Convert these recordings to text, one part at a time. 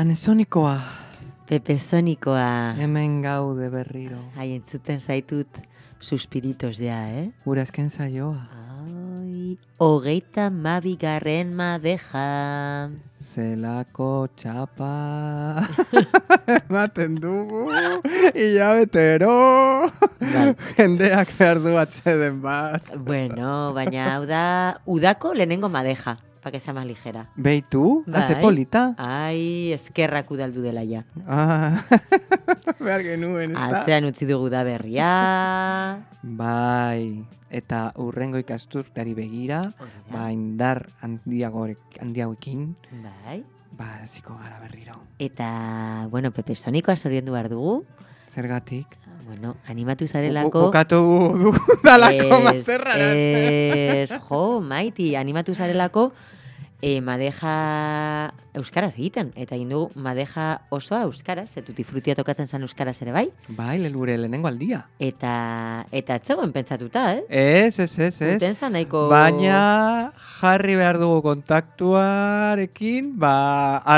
Anesonikoa, Pepe Sonikoa. hemen gaude berriro. Ai, entzuten zaitut suspiritos ja, eh? Gure azken saioa. Ai, hogeita mabigarren madeja. Zelako txapa. Ematen dugu. Ilabetero. Bai. Jendeak behar du atzeden bat. Bueno, baina hau da udako lehenengo madeja, para que sea más ligera. Beitu, Bai. haze polita. Ai, eskerrak udaldu dela ja. Ah. behar genuen, ez da? Atzean utzi dugu da berria. Bai, eta urrengo ikasturteari begira, ba, indar handiagoekin, Bai. ba, ziko gara berriro. Eta, bueno, Pepe Sonikoa zoriondu behar dugu. Zergatik? Bueno, animatu zarelako. Bukatu du dalako Ez, mazterraraz. Ez, jo, maiti, animatu zarelako, e, madeja euskaraz egiten. Eta egin dugu madeja osoa euskaraz, ze tutti frutia tokatzen zen euskaraz ere bai. Bai, lelure lehenengo aldia. Eta, eta ez zegoen pentsatuta, eh? Ez, ez, ez, ez. Duten zan nahiko... Baina jarri behar dugu kontaktuarekin, ba,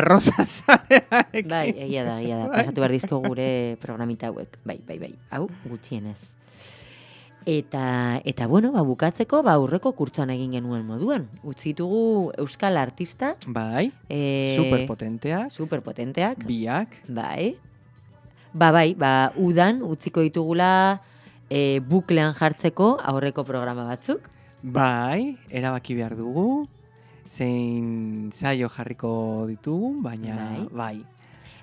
arroza zarearekin. Bai, egia da, egia da. Bai. Pasatu behar dizko gure programita hauek. Bai, bai, bai. Hau, gutxienez. Eta, eta bueno, ba, bukatzeko, ba, aurreko kurtzoan egin genuen moduan. Utzitugu euskal artista, Bai, e, superpotenteak, superpotenteak, biak, bai. Ba, bai, ba, udan utziko ditugula e, buklean jartzeko aurreko programa batzuk. bai, erabaki behar dugu, zein saio jarriko ditugu, baina Bai. bai.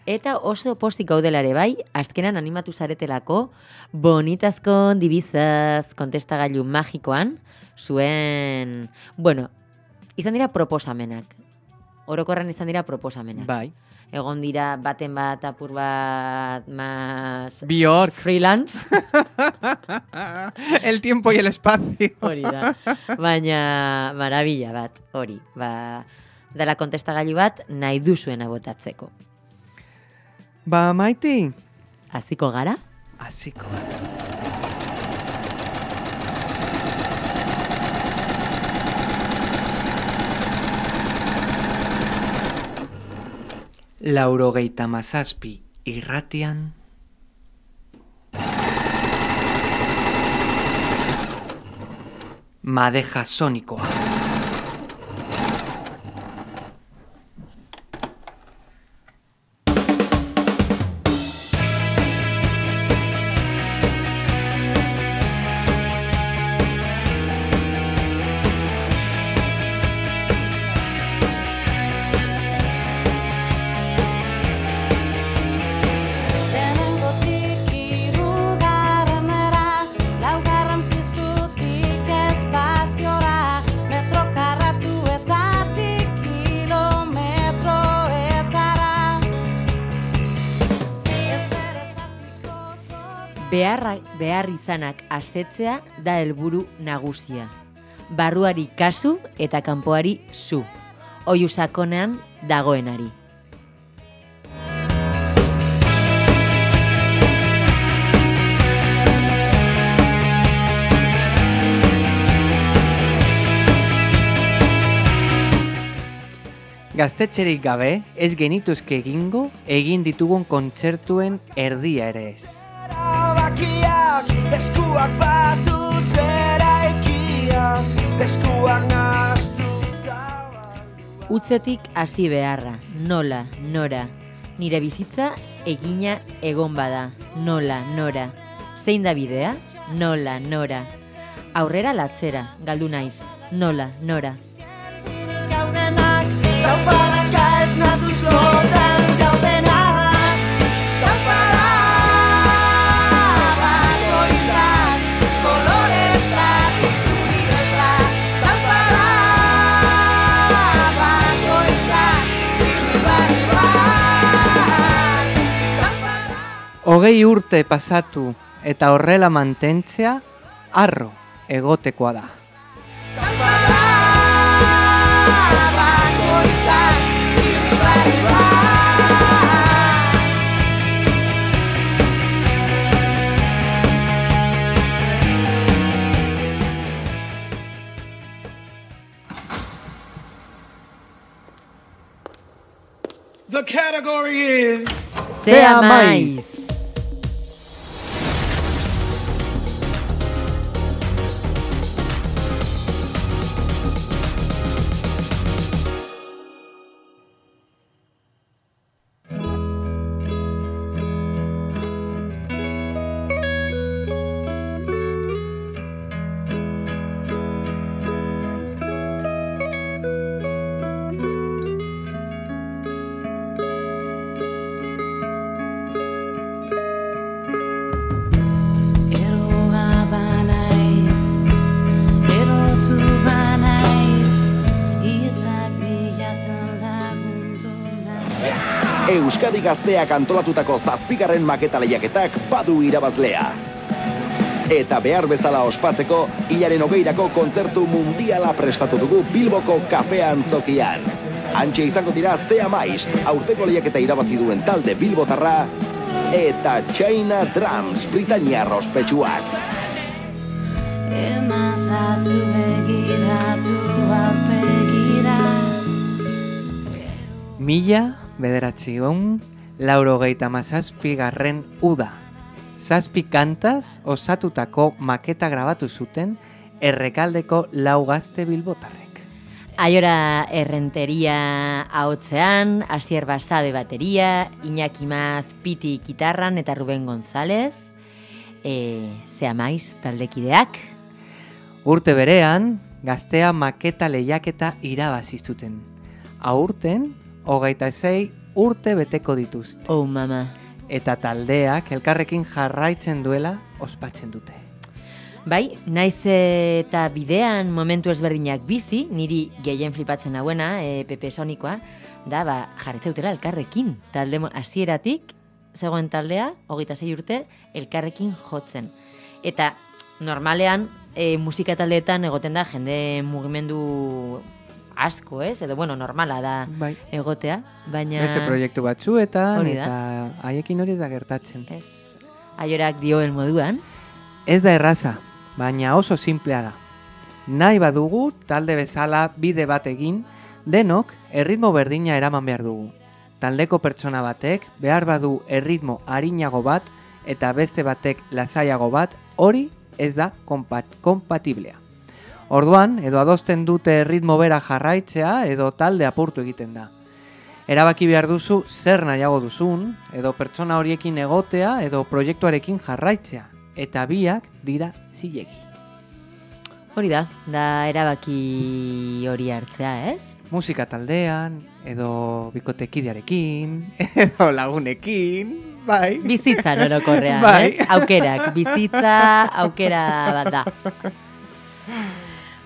Eta oso postik gaudela ere bai, azkenan animatu zaretelako, bonitazko dibizaz kontestagailu magikoan, zuen, bueno, izan dira proposamenak. Orokorran izan dira proposamenak. Bai. Egon dira baten bat apur bat mas Bjork, freelance, el tiempo y el espacio. hori da. Baina marabila bat, hori. Ba, dela kontestagailu bat nahi duzuena botatzeko. Ba, maiti, Hasiko gara? hasiko. Laurogeita mazazpi irratian. Madeja sonikoa. Behar izanak asetzea da helburu nagusia. Barruari kasu eta kanpoari zu. Oiu sakonean dagoenari. Gaztetxerik gabe, ez genituzke egingo, egin ditugun kontzertuen erdia ere ez. Erabakiak eskuak batu zera ikiak eskuak naztu zabalduak Utzetik hasi beharra, nola, nora. Nire bizitza egina egon bada, nola, nora. Zein da bidea? Nola, nora. Aurrera latzera, galdu naiz, nola, nora. Taupanaka ez natu Hogei urte pasatu eta horrela mantentzea, arro egotekoa da. The category is Sea mais. Euskadi gazteak antolatutako zazpigarren maketa lehiaketak badu irabazlea. Eta behar bezala ospatzeko, hilaren hogeirako kontzertu mundiala prestatu dugu Bilboko kafean zokian. Antxe izango dira zea maiz, aurteko lehiaketa irabazi duen talde Bilbotarra, eta China Drums Britaniar ospetsuak. Emazazu begiratu. Mila bederatzion laurogeita mazazpi garren uda. Zazpi kantaz osatutako maketa grabatu zuten errekaldeko lau gazte bilbotarrek. Aiora errenteria ahotzean, Asier Basabe bateria, Iñaki Maz Piti gitarran eta Ruben González, e, zea maiz taldekideak. Urte berean, gaztea maketa lehiaketa irabazi zuten. Aurten, hogeita zei urte beteko dituzte. Oh, mama. Eta taldeak elkarrekin jarraitzen duela ospatzen dute. Bai, naiz eta bidean momentu ezberdinak bizi, niri gehien flipatzen hauena, e, Pepe Sonikoa, da, ba, jarretzeutela elkarrekin. Talde hasieratik zegoen taldea, hogeita sei urte, elkarrekin jotzen. Eta normalean, e, musika taldeetan egoten da jende mugimendu asko, ez? Edo, bueno, normala da Bai. egotea, baina... Beste proiektu batzuetan eta haiekin hori da gertatzen. Ez, aiorak dioen moduan, Ez da erraza, baina oso simplea da. Nahi badugu talde bezala bide bat egin, denok erritmo berdina eraman behar dugu. Taldeko pertsona batek behar badu erritmo arinago bat eta beste batek lasaiago bat, hori ez da konpat kompatiblea. Orduan, edo adosten dute ritmo bera jarraitzea edo talde apurtu egiten da. Erabaki behar duzu zer nahiago duzun, edo pertsona horiekin egotea edo proiektuarekin jarraitzea. Eta biak dira zilegi. hori da, da erabaki hori hartzea, ez? Musika taldean, edo bikotekidearekin, edo lagunekin, bai. Bizitzan orokorrean, Bai. ez? Aukerak, bizitza aukera bat da.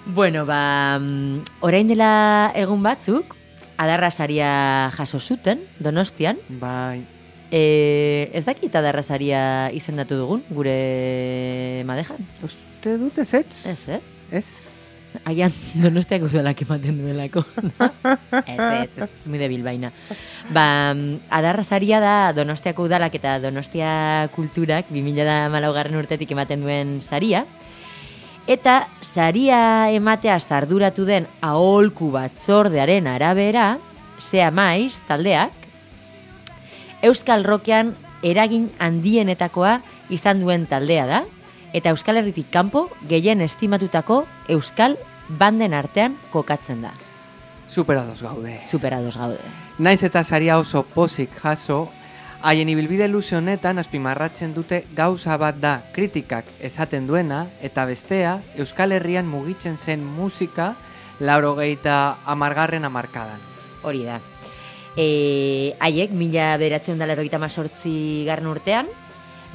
Bueno, ba, mm, orain dela egun batzuk, adarra saria jaso zuten, donostian. Bai. E, ez dakit adarra saria izendatu dugun, gure madejan? Uste dut ez ez? Ez, ez? Ez. Agian donostiak udalak ematen duelako. ez, ez, ez, muy debil baina. Ba, mm, adarra saria da donostiako udalak eta donostia kulturak 2000 garren urtetik ematen duen saria. Eta saria ematea zarduratu den aholku batzordearen arabera, zea maiz taldeak, Euskal Rokean eragin handienetakoa izan duen taldea da, eta Euskal Herritik kanpo gehien estimatutako Euskal banden artean kokatzen da. Superados gaude. Superados gaude. Naiz eta saria oso pozik jaso, haien ibilbide luze honetan azpimarratzen dute gauza bat da kritikak esaten duena eta bestea Euskal Herrian mugitzen zen musika laurogeita amargarren amarkadan. Hori da. E, haiek, mila beratzen dela erogeita mazortzi garren urtean,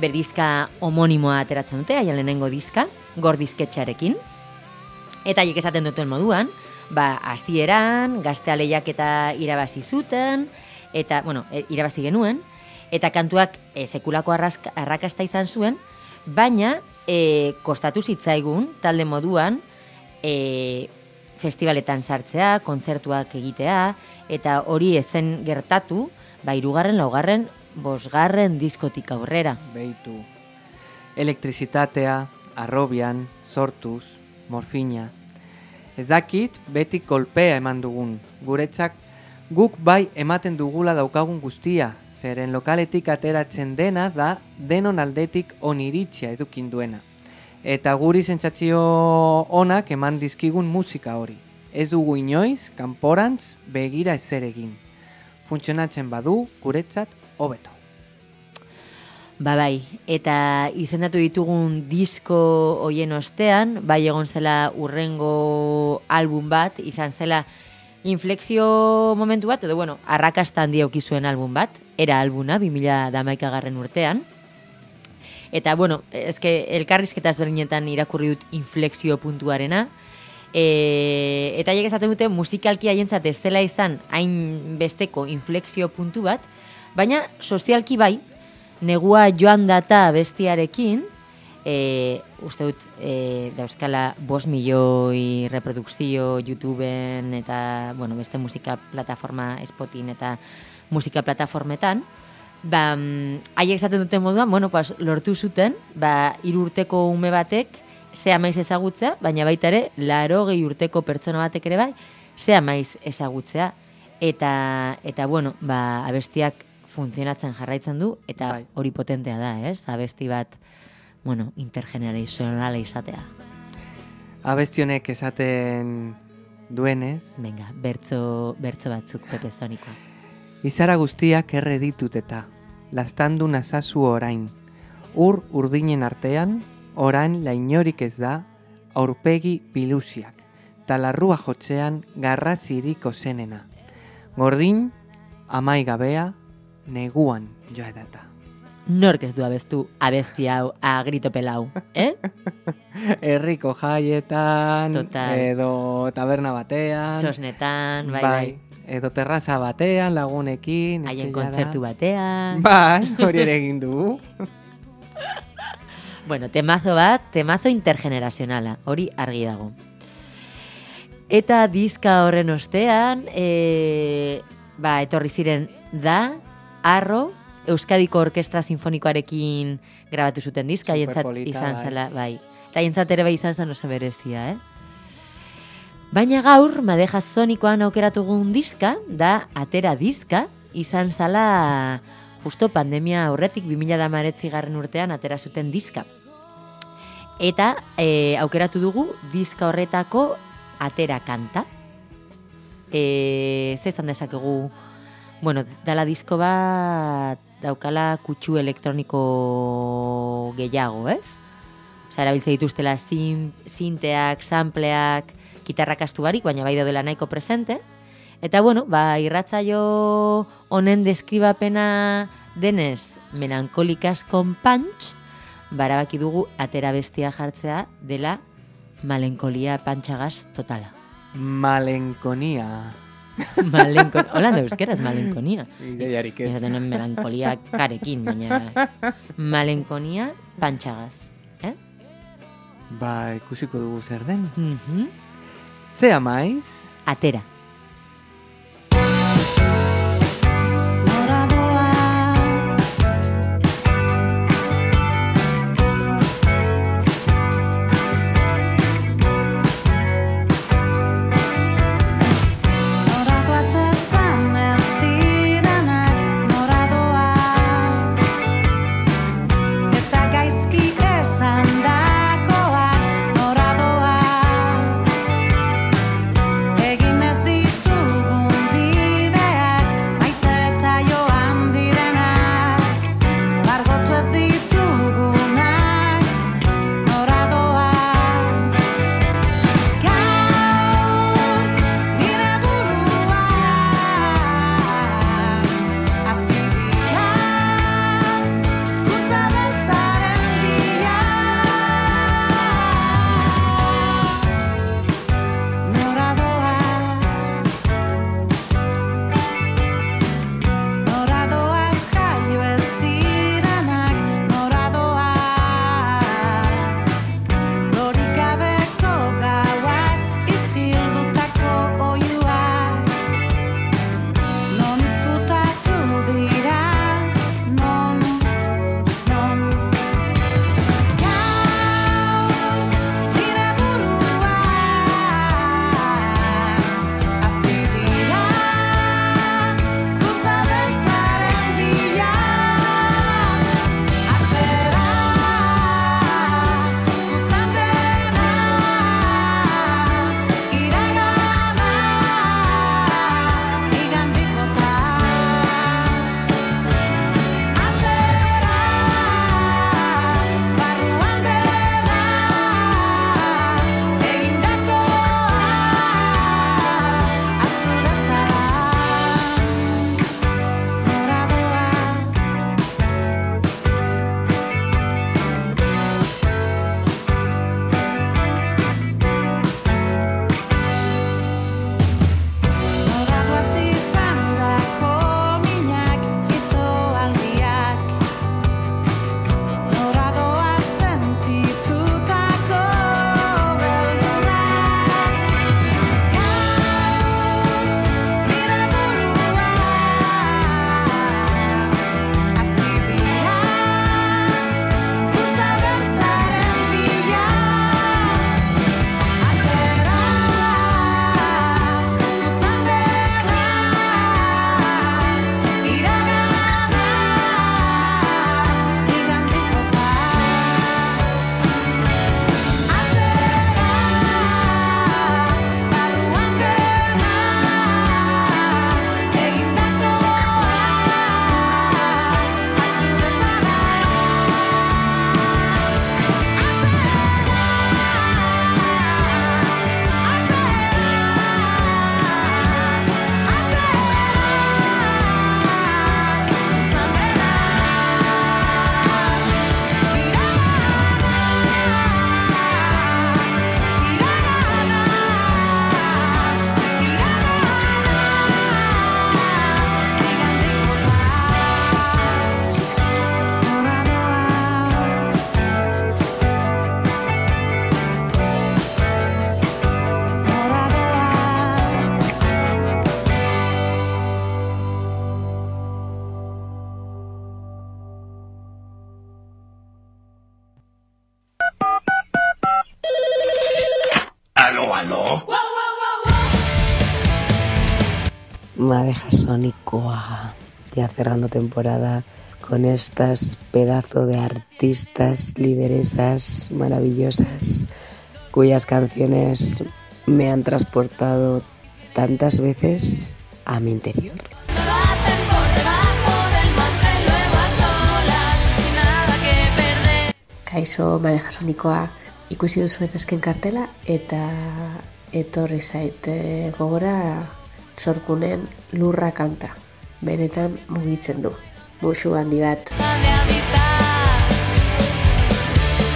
berdizka homonimoa ateratzen dute, haien lehenengo diska, gor disketxarekin. Eta haiek esaten duten moduan, ba, hasieran gaztea lehiak eta irabazi zuten, eta, bueno, e, irabazi genuen, eta kantuak e, sekulako arrakasta izan zuen, baina e, kostatu zitzaigun, talde moduan, e, festivaletan sartzea, kontzertuak egitea, eta hori ezen gertatu, ba, irugarren, laugarren, bosgarren diskotik aurrera. Beitu. Elektrizitatea, arrobian, sortuz, morfina. Ez dakit, beti kolpea eman dugun. Guretzak Guk bai ematen dugula daukagun guztia, zeren lokaletik ateratzen dena da denon aldetik oniritxia edukin duena. Eta guri sentsazio onak eman dizkigun musika hori. Ez dugu inoiz, kanporantz, begira ezer egin. Funtzionatzen badu, guretzat, hobeto. Ba bai, eta izendatu ditugun disko hoien ostean, bai egon zela urrengo album bat, izan zela inflexio momentu bat, edo bueno, arrakasta handi zuen album bat, era albuna, 2000 garren urtean. Eta, bueno, ezke elkarrizketa ezberdinetan irakurri dut inflexio puntuarena, e, eta haiek esaten dute musikalki haientzat ez dela izan hain besteko inflexio puntu bat, baina sozialki bai, negua joan data bestiarekin, e, uste dut e, dauzkala bos milioi reprodukzio YouTubeen eta bueno, beste musika plataforma Spotin eta musika plataformetan, ba, mm, haiek esaten duten moduan, bueno, pas, lortu zuten, ba, hiru urteko ume batek, zea maiz ezagutza, baina baita ere, laro gehi urteko pertsona batek ere bai, zea maiz ezagutzea. Eta, eta bueno, ba, abestiak funtzionatzen jarraitzen du, eta Bai. hori potentea da, ez? Abesti bat, bueno, intergenerazionala izatea. Abestionek esaten duenez, Venga, bertzo, bertzo batzuk Pepe Zonikoa. Izara guztiak erre ditut eta, lastandu nazazu orain. Ur urdinen artean, orain lainorik ez da, aurpegi bilusiak, talarrua jotzean garraziriko zenena. Gordin, amai gabea, neguan joa edata. Nork ez du abestu abesti hau a grito pelau, eh? Herriko jaietan, Total. edo taberna batean, Txosnetan, bai, bai. edo terraza batean, lagunekin, Haien kontzertu batean. Bai, hori ere egin du. Bueno, temazo bat, temazo intergenerazionala, hori argi dago. Eta diska horren ostean, e, ba, etorri ziren da, arro, Euskadiko Orkestra Sinfonikoarekin grabatu zuten diska, Superpolita, izan bai. zela, bai. Eta haientzat ere bai izan zen oso berezia, eh? Baina gaur, madeja zonikoan aukeratugun diska, da atera diska, izan zala justo pandemia aurretik 2019 garren urtean atera zuten diska. Eta e, aukeratu dugu diska horretako atera kanta. E, ze esan dezakegu, bueno, dala disko bat daukala kutsu elektroniko gehiago, ez? Osa, erabiltze dituztela zin, zinteak, sampleak, gitarrak astu barik, baina bai daudela nahiko presente. Eta bueno, ba, irratzaio honen deskribapena denez melankolikas con punch, barabaki dugu atera bestia jartzea dela malenkolia pantxagaz totala. Malenkonia. Malenkon... Hola, da euskeraz malenkonia. Ideiarik ez. Ez denen melankolia karekin, baina malenkonia pantxagaz. Eh? Ba, ikusiko dugu zer den. Mhm. Zea maiz, Atera. Madeja Sónicoa, ya cerrando temporada con estas pedazo de artistas, lideresas maravillosas, cuyas canciones me han transportado tantas veces a mi interior. Lo hacen por debajo del mantel, luego a solas, sin nada que perder. Kaixo Madeja Sonikoa ikusi duzuen azken kartela eta etorri zait eh, gogora sorkunen lurra kanta. Benetan mugitzen du. Musu handi bat. de amistad.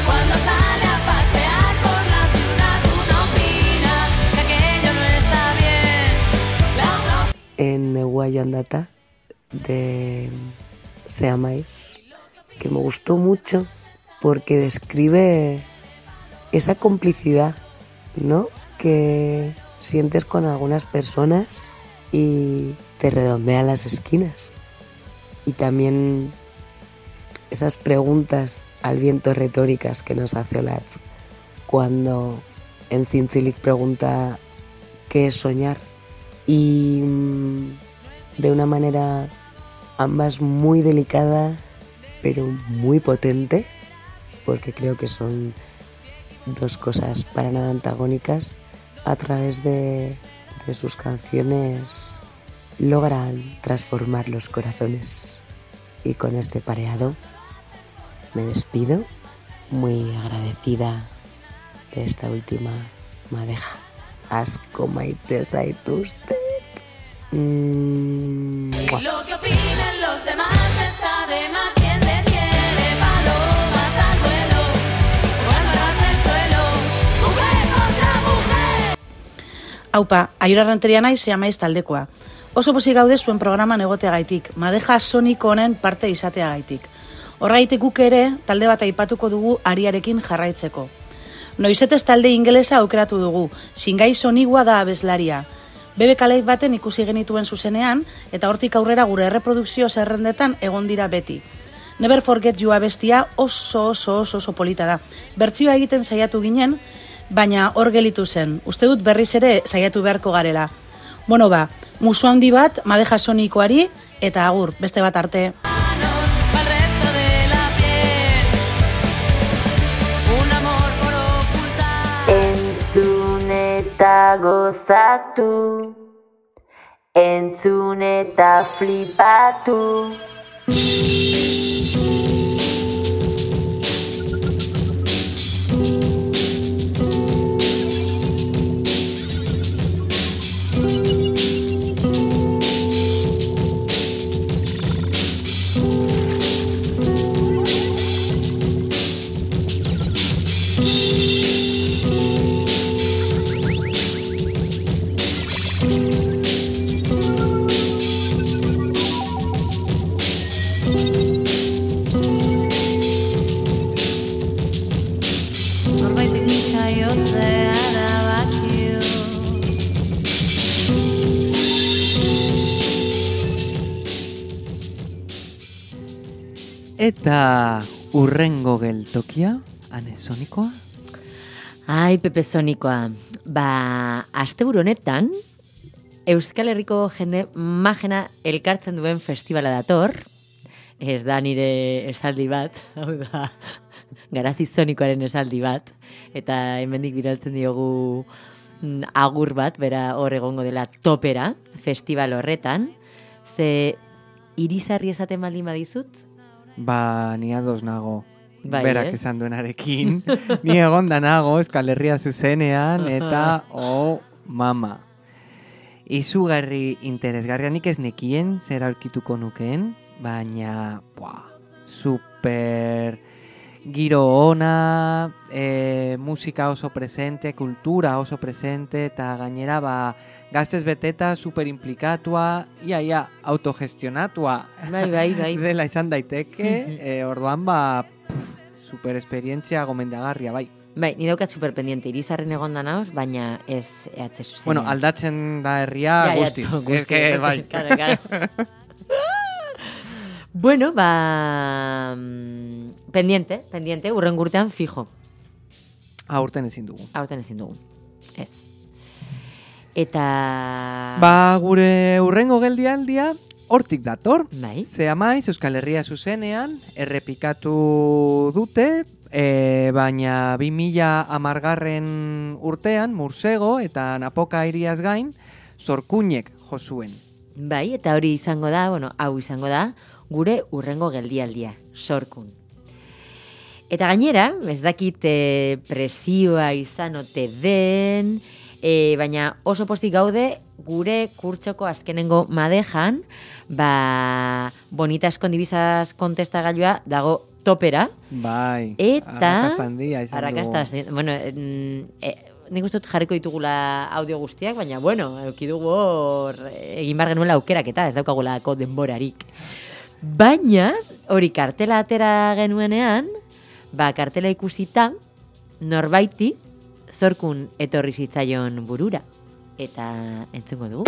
Cuando sale a pasear por la ciudad, uno opina que aquello no está bien. La uno En Neguayo Andata de Seamáis, que me gustó mucho porque describe esa complicidad, ¿no? Que sientes con algunas personas y te redondea las esquinas. Y también esas preguntas al viento retóricas que nos hace Olatz cuando en Cincilic pregunta qué es soñar y mm, de una manera ambas muy delicada pero muy potente porque creo que son dos cosas para nada antagónicas a través de, de sus canciones logran transformar los corazones. Y con este pareado me despido muy agradecida de esta última madeja. Asko maite zaituzte Mm. Lo que los demás Haupa, aiora ranteria naiz amaiz taldekoa. Oso pozik gaude zuen programan egoteagaitik, madeja soniko honen parte izateagaitik. Horraitik guk ere, talde bat aipatuko dugu ariarekin jarraitzeko. Noizetez talde ingelesa aukeratu dugu, singai sonigua da abeslaria. Bebe kaleik baten ikusi genituen zuzenean, eta hortik aurrera gure erreprodukzio zerrendetan egon dira beti. Never Forget You abestia oso oso oso oso polita da. Bertzioa egiten saiatu ginen, baina hor gelitu zen. Uste dut berriz ere saiatu beharko garela. Bueno ba, musu handi bat, madeja sonikoari, eta agur, beste bat arte. Pa'l resto de la piel. Un amor por ocultar. Entzun eta gozatu, entzun eta flipatu. Urrengo geltokia, ane sonikoa? Ai, Pepe Sonikoa. Ba, asteburu honetan, Euskal Herriko jende magena elkartzen duen festivala dator. Ez da nire esaldi bat, hau da, garazi zonikoaren esaldi bat. Eta hemendik bidaltzen diogu mm, agur bat, bera hor egongo dela topera, festival horretan. Ze irizarri esaten baldin badizut, Ba, ni ados nago. Bai, Berak ez? esan duenarekin. ni egonda nago Euskal Herria zuzenean eta oh, mama. Izugarri interesgarria nik ez nekien zer aurkituko nukeen, baina buah, super giro ona, e, musika oso presente, kultura oso presente, eta gainera ba, gaztez beteta, super implikatua, ia, ia, autogestionatua bai, bai, bai. dela izan daiteke, e, orduan ba, pff, super esperientzia gomendagarria, bai. Bai, ni daukat superpendiente, irizarren egon da nauz, baina ez EH zuzenean. Bueno, aldatzen da herria Ja, guztiz. que, guztiz. bai. Claro, claro. bueno, ba... mm, Pendiente, pendiente, urren gurtean fijo. Aurten ezin dugu. Aurten ezin dugu. Ez. Eta... Ba, gure urrengo geldialdia hortik dator. Bai. Ze amaiz Euskal Herria zuzenean errepikatu dute, e, baina 2000 amargarren urtean Mursego eta Napoka iriaz gain zorkuinek jo zuen. Bai, eta hori izango da, bueno, hau izango da, gure urrengo geldialdia, sorkun. Eta gainera, ez dakit e, presioa izan ote den, e, baina oso postik gaude gure kurtsoko azkenengo madejan, ba, bonita eskondibizaz kontestagailua dago topera, Bai. Eta- arrakasta handia izan Arrakasta, dugu. bueno, e, nik uste dut jarriko ditugula audio guztiak, baina, bueno, euki dugu hor, egin bar genuela aukerak eta ez daukagulako denborarik. Baina, hori kartela atera genuenean, ba, kartela ikusita, norbaiti, zorkun etorri zitzaion burura. Eta entzungo dugu.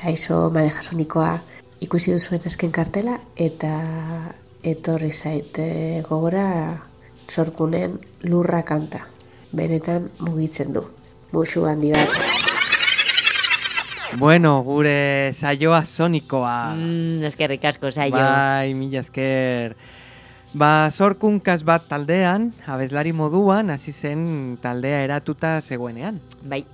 Kaixo madejasonikoa ikusi duzuen azken kartela eta etorri zait eh, gogora sorkunen lurra kanta. Benetan mugitzen du. Musu handi bat. Bueno, gure saioa sonikoa. Mm, eskerrik asko, saio. Bai, mila esker. Ba, zorkunkas bat taldean, abeslari moduan, hasi zen taldea eratuta zegoenean. Bai.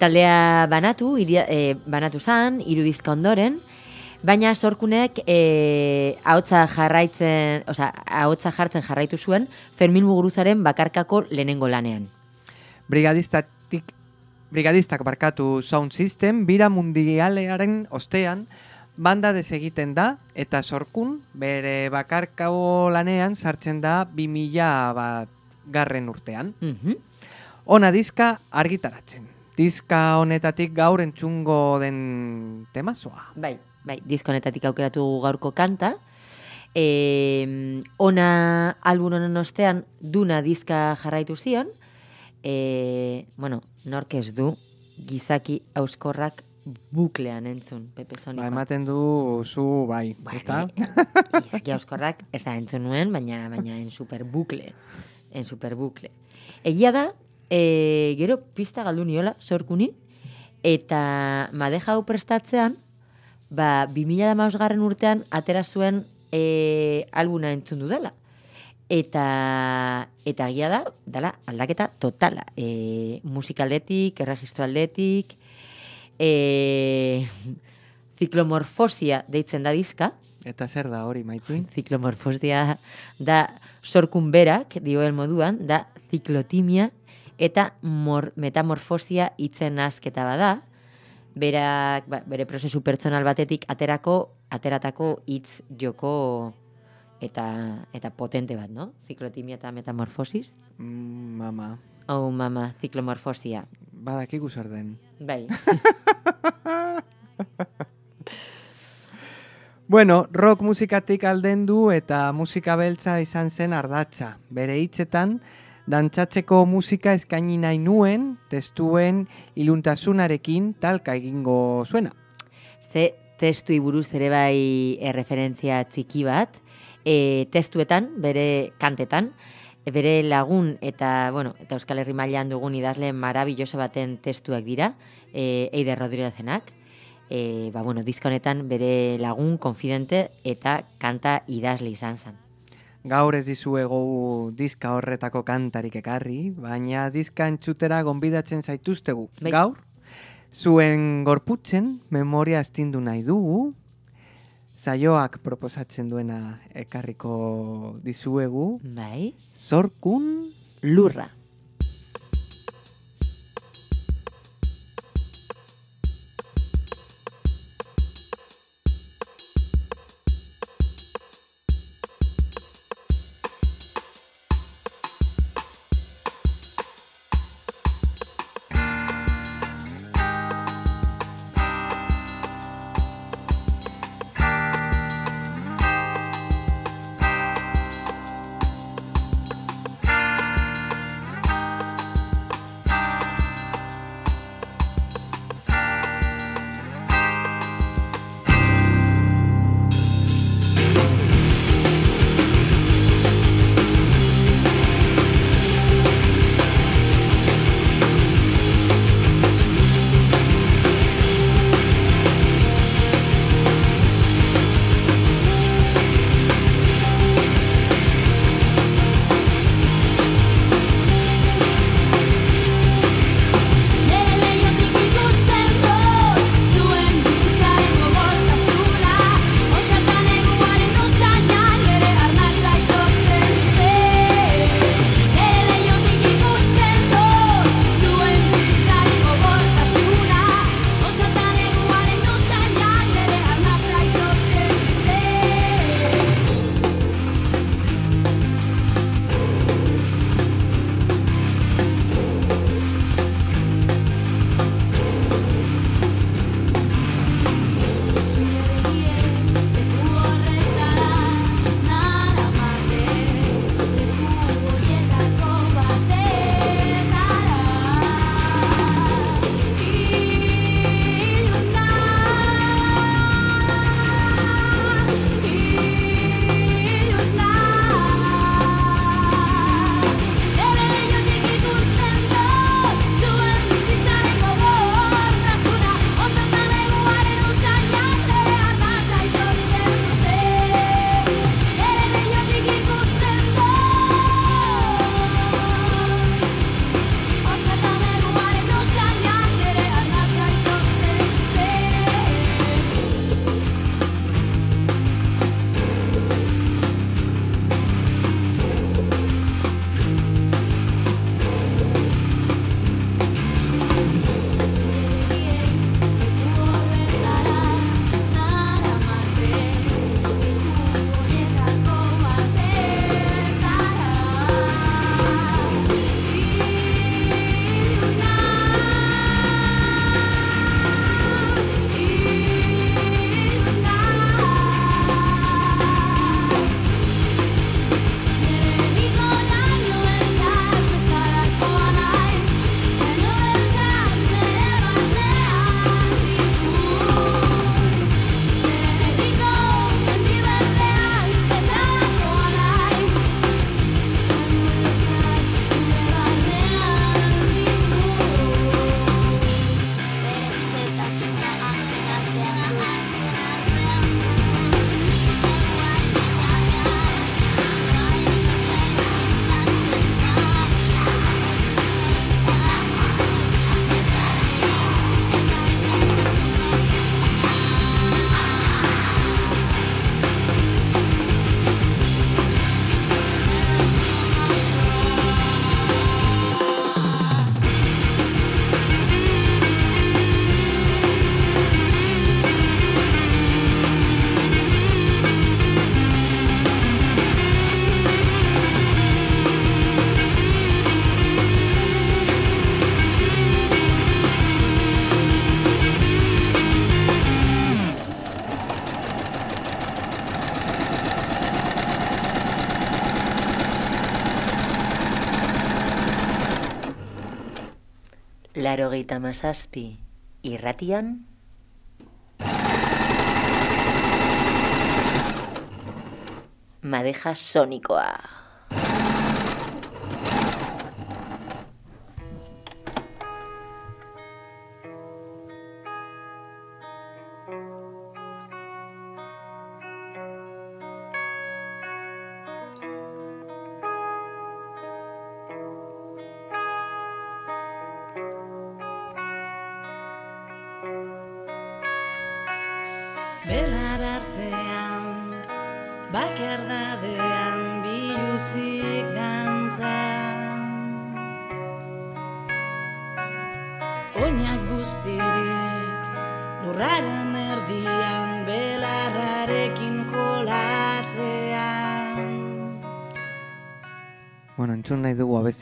Taldea banatu, iria, e, banatu zan, irudizka ondoren, baina sorkunek e, ahotsa jarraitzen, osea, ahotsa jartzen jarraitu zuen Fermin Muguruzaren bakarkako lehenengo lanean. Brigadistatik, brigadistak barkatu sound system, bira mundialearen ostean, banda desegiten da, eta sorkun, bere bakarkao lanean, sartzen da 2000 bat garren urtean. Mhm. Ona diska argitaratzen. Diska honetatik gaur entzungo den temazoa. Bai, bai, diskonetatik aukeratu gaurko kanta. E, ona album honen ostean duna diska jarraitu zion. E, bueno, nork ez du gizaki auskorrak buklean entzun, Pepe Ba, Sonikoa. ematen du zu bai, Ba, ezta? Izaki auskorrak ez da entzun nuen, baina baina en superbukle. En superbukle. Egia da, e, gero pista galdu niola, sorkuni, eta madeja hau prestatzean, ba, 2000 garren urtean atera zuen e, albuna entzun dudala. Eta, eta egia da, dala, aldaketa totala. E, musikaldetik, erregistroaldetik, e, ziklomorfosia deitzen da dizka, Eta zer da hori, maituin? ziklomorfosia da sorkun berak, dioen moduan, da ziklotimia eta mor, metamorfosia hitzen asketa bada, berak, ba, bere prozesu pertsonal batetik aterako, ateratako hitz joko eta, eta potente bat, no? Ziklotimia eta metamorfosis. Mm, mama, Oh, mama, ziklomorfosia. badakigu zer den. Bai. Bueno, rock musikatik aldendu eta musika beltza izan zen ardatza. Bere hitzetan, dantzatzeko musika eskaini nahi nuen, testuen iluntasunarekin talka egingo zuena. Ze testu buruz ere bai erreferentzia txiki bat, e, testuetan, bere kantetan, bere lagun eta, bueno, eta Euskal Herri mailan dugun idazle marabilloso baten testuak dira, e, Eider Rodríguezenak, e, ba, bueno, diska honetan bere lagun, konfidente eta kanta idazle izan zen. Gaur ez dizuegu diska horretako kantarik ekarri, baina diska entzutera gonbidatzen zaituztegu. Bai. Gaur, zuen gorputzen memoria astindu nahi dugu, saioak proposatzen duena ekarriko dizuegu, Bai? zorkun Lurra. Laro geita masazpi irratian. Madeja sonikoa.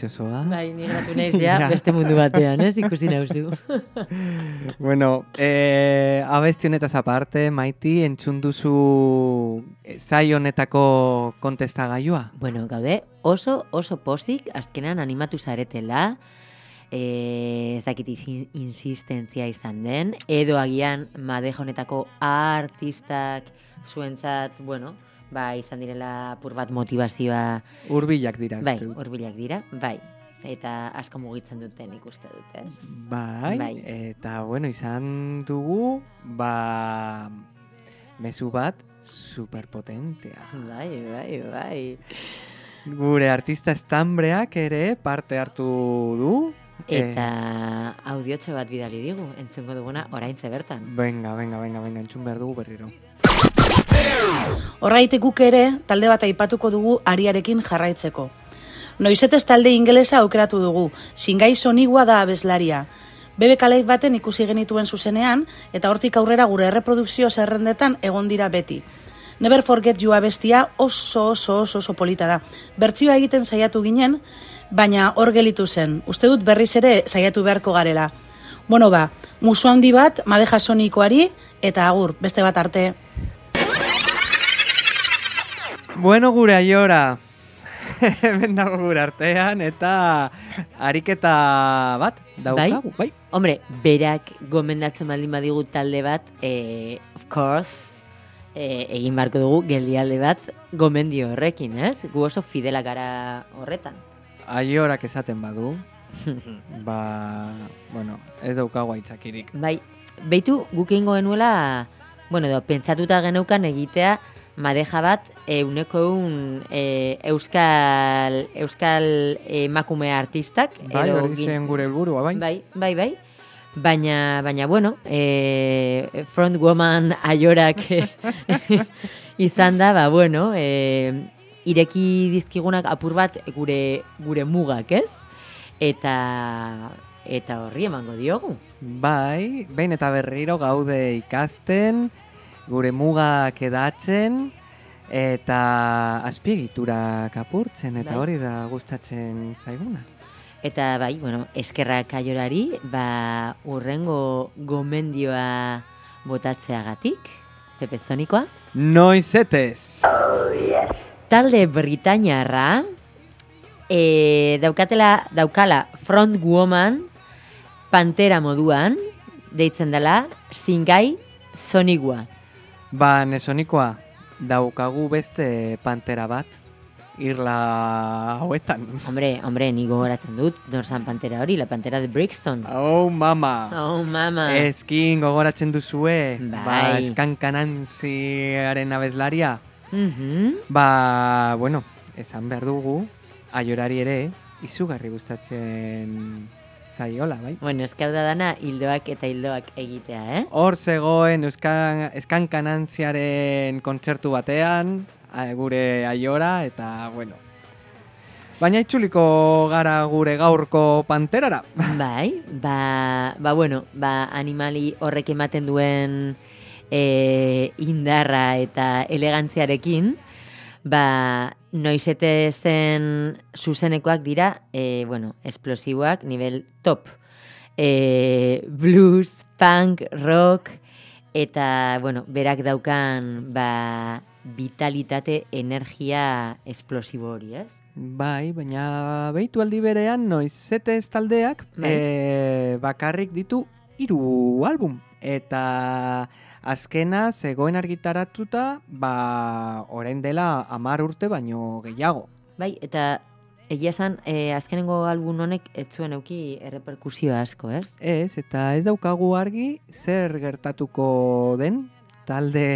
Osoa. Bai, ni gatu naiz ja, beste mundu batean, ez? Ikusi nauzu. Bueno, eh, abesti honetaz aparte, maiti, entzun duzu eh, zai honetako kontestagailua? bueno, gaude, oso, oso pozik, azkenan animatu zaretela, e, ez dakit insistentzia izan den, edo agian madeja honetako artistak zuentzat, bueno, ba, izan direla apur bat motivazioa, Urbilak dira. bai, hurbilak dira, bai, eta asko mugitzen duten ikuste dute, ez? Bai, Bai. eta bueno, izan dugu, ba, mezu bat superpotentea. Bai, bai, bai. Gure artista estambreak ere parte hartu du. eh, Eta audiotxe bat bidali digu, entzungo duguna oraintze bertan. venga, venga, venga, venga, entzun behar dugu berriro. Horraitek guk ere talde bat aipatuko dugu ariarekin jarraitzeko. Noizetez talde ingelesa aukeratu dugu, singai sonigua da abeslaria. Bebe kaleik baten ikusi genituen zuzenean, eta hortik aurrera gure erreprodukzio zerrendetan egon dira beti. Never Forget You abestia oso oso oso oso polita da. Bertzioa egiten saiatu ginen, baina hor gelitu zen. Uste dut berriz ere saiatu beharko garela. Bueno ba, musu handi bat, madeja sonikoari, eta agur, beste bat arte. Bueno, gure aiora, hemen dago gure artean, eta ariketa bat, daukagu, bai? Hombre, berak gomendatzen baldin badigu talde bat, eh, of course, eh, egin barko dugu geldialde bat gomendio horrekin, ez? Gu oso fidela gara horretan. Aiorak esaten badu, ba, bueno, ez daukagu aitzakirik. Bai, beitu guk egingo genuela, bueno, edo, pentsatuta geneukan egitea madeja bat euneko eun e, euskal, euskal emakume artistak. Bai, edo hori zen gure helburua, bai? Bai, bai, bai. Baina, baina bueno, e, front woman aiorak izan da, ba, bueno, e, ireki dizkigunak apur bat gure, gure mugak, ez? Eta, eta horri emango diogu. Bai, behin eta berriro gaude ikasten, gure mugak edatzen, eta azpiegiturak apurtzen, eta Bai. hori da gustatzen zaiguna. Eta bai, bueno, eskerrak aiorari, ba, urrengo gomendioa botatzeagatik, Pepe Zonikoa. Noizetez! Talde Britainiarra, e, daukatela, daukala front woman, pantera moduan, deitzen dela, singai sonigua. Ba, nesonikoa, daukagu beste pantera bat, irla hauetan. Hombre, hombre, ni gogoratzen dut, norzan pantera hori, la pantera de Brixton. Oh, mama! Oh, mama. Eskin gogoratzen duzue, Bai. ba, eskankanantziaren abeslaria. Mhm. Ba, bueno, esan behar dugu, aiorari ere, izugarri gustatzen zaiola, bai? Bueno, eskau da dana hildoak eta hildoak egitea, eh? Hor zegoen euskan, eskankanantziaren kontzertu batean, gure aiora, eta, bueno. Baina itzuliko gara gure gaurko panterara. Bai, ba, ba bueno, ba animali horrek ematen duen e, indarra eta elegantziarekin, ba noizete zen zuzenekoak dira, e, bueno, esplosiboak, nivel top. E, blues, punk, rock, eta, bueno, berak daukan, ba, vitalitate, energia esplosibo hori, ez? Bai, baina behitu aldi berean noizetez taldeak Bai. e, bakarrik ditu hiru album. Eta azkena zegoen argitaratuta, ba, orain dela amar urte baino gehiago. Bai, eta egia esan, e, azkenengo album honek ez zuen euki erreperkusio asko, ez? Ez, eta ez daukagu argi zer gertatuko den talde...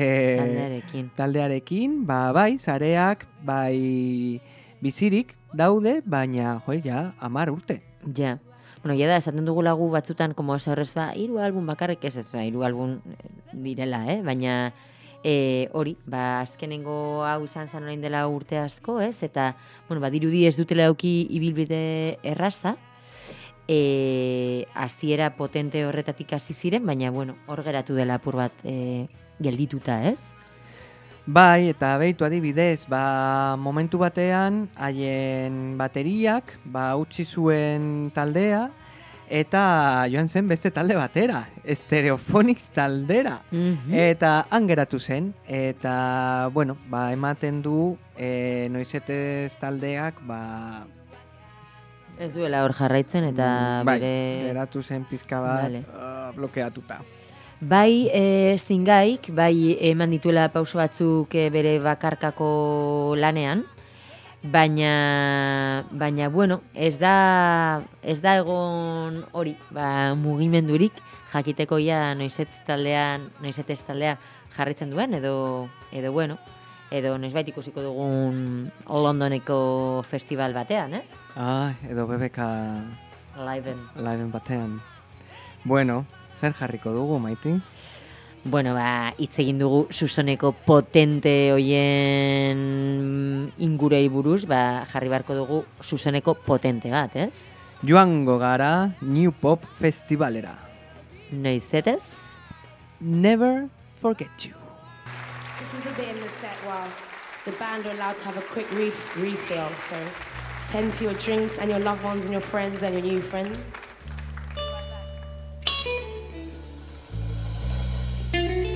Taldearekin. taldearekin, ba, bai, zareak, bai, bizirik daude, baina, jo, ja, amar urte. Ja. Bueno, ja da, esaten dugu lagu batzutan, como ez horrez, ba, hiru album bakarrik ez ez, hiru album eh, direla, eh? Baina, e, hori, ba, azkenengo hau izan zen orain dela urte asko, ez? Eta, bueno, ba, dirudi ez dutela euki ibilbide erraza, e, hasiera potente horretatik hasi ziren, baina, bueno, hor geratu dela apur bat e, geldituta, ez? Bai, eta behitu adibidez, ba, momentu batean, haien bateriak, ba, utzi zuen taldea, eta joan zen beste talde batera, Stereophonics taldera. Mhm. Eta han geratu zen, eta, bueno, ba, ematen du e, noizetez taldeak, ba, Ez duela hor jarraitzen eta bai, bere... geratu zen pizka bat ah, blokeatuta. Bai, e, zingaik, bai eman dituela pauso batzuk e, bere bakarkako lanean, baina, baina bueno, ez da, ez da egon hori, ba, mugimendurik, jakiteko ja noizetz taldean, noizetez taldea jarritzen duen, edo, edo bueno, edo noizbait ikusiko dugun Londoneko festival batean, eh? Ah, edo bebeka Liven. liven batean. Bueno, zer jarriko dugu, maiti? Bueno, ba, hitz egin dugu Susoneko potente hoien ingurei buruz, ba, jarri beharko dugu Susoneko potente bat, ez? Joango gara New Pop Festivalera. Noizetez? Never forget you. This is the bit in the set where the band are allowed to have a quick re- refill. So tend to your drinks and your loved ones and your friends and your new friends. So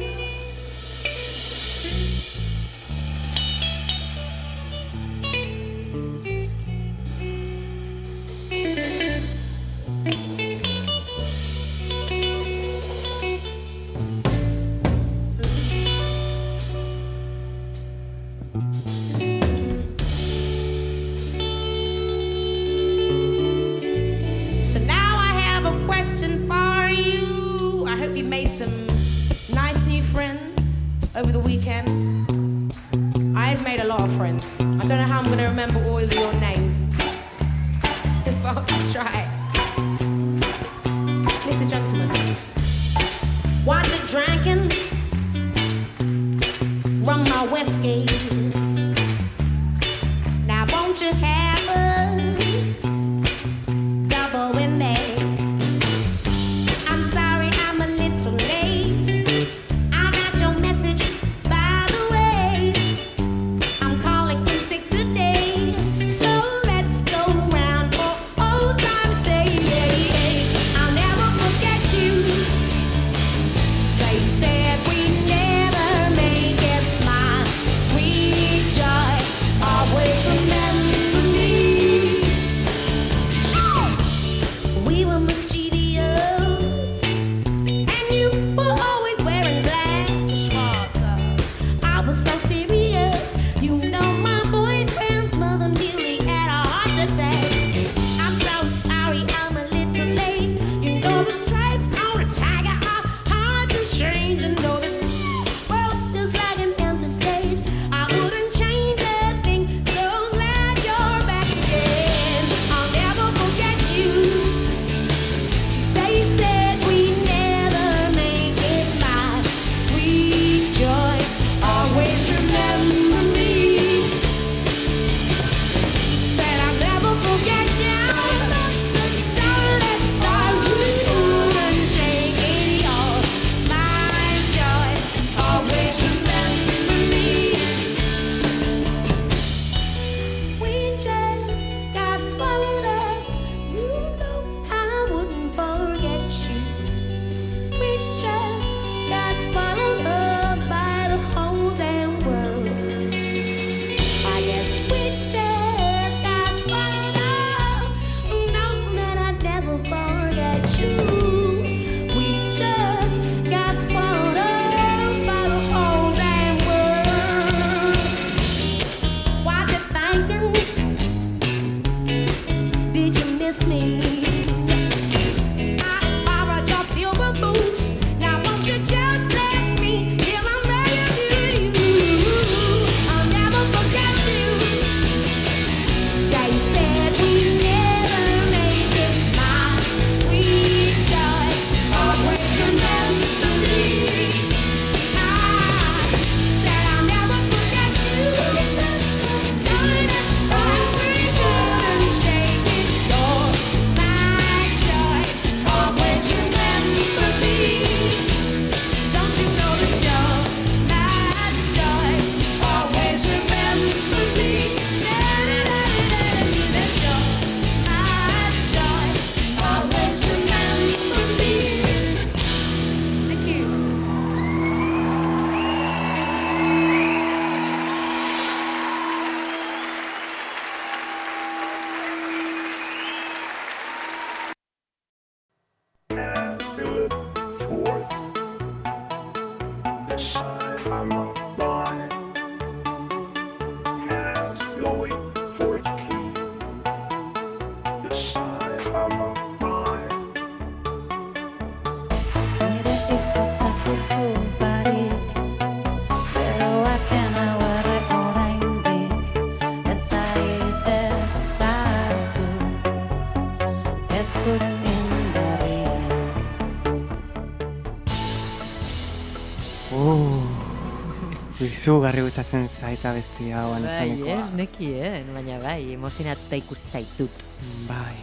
izugarri gustatzen zaita besti hau Bai, ez, nekien, baina bai, emozionatuta ikusi zaitut. Bai,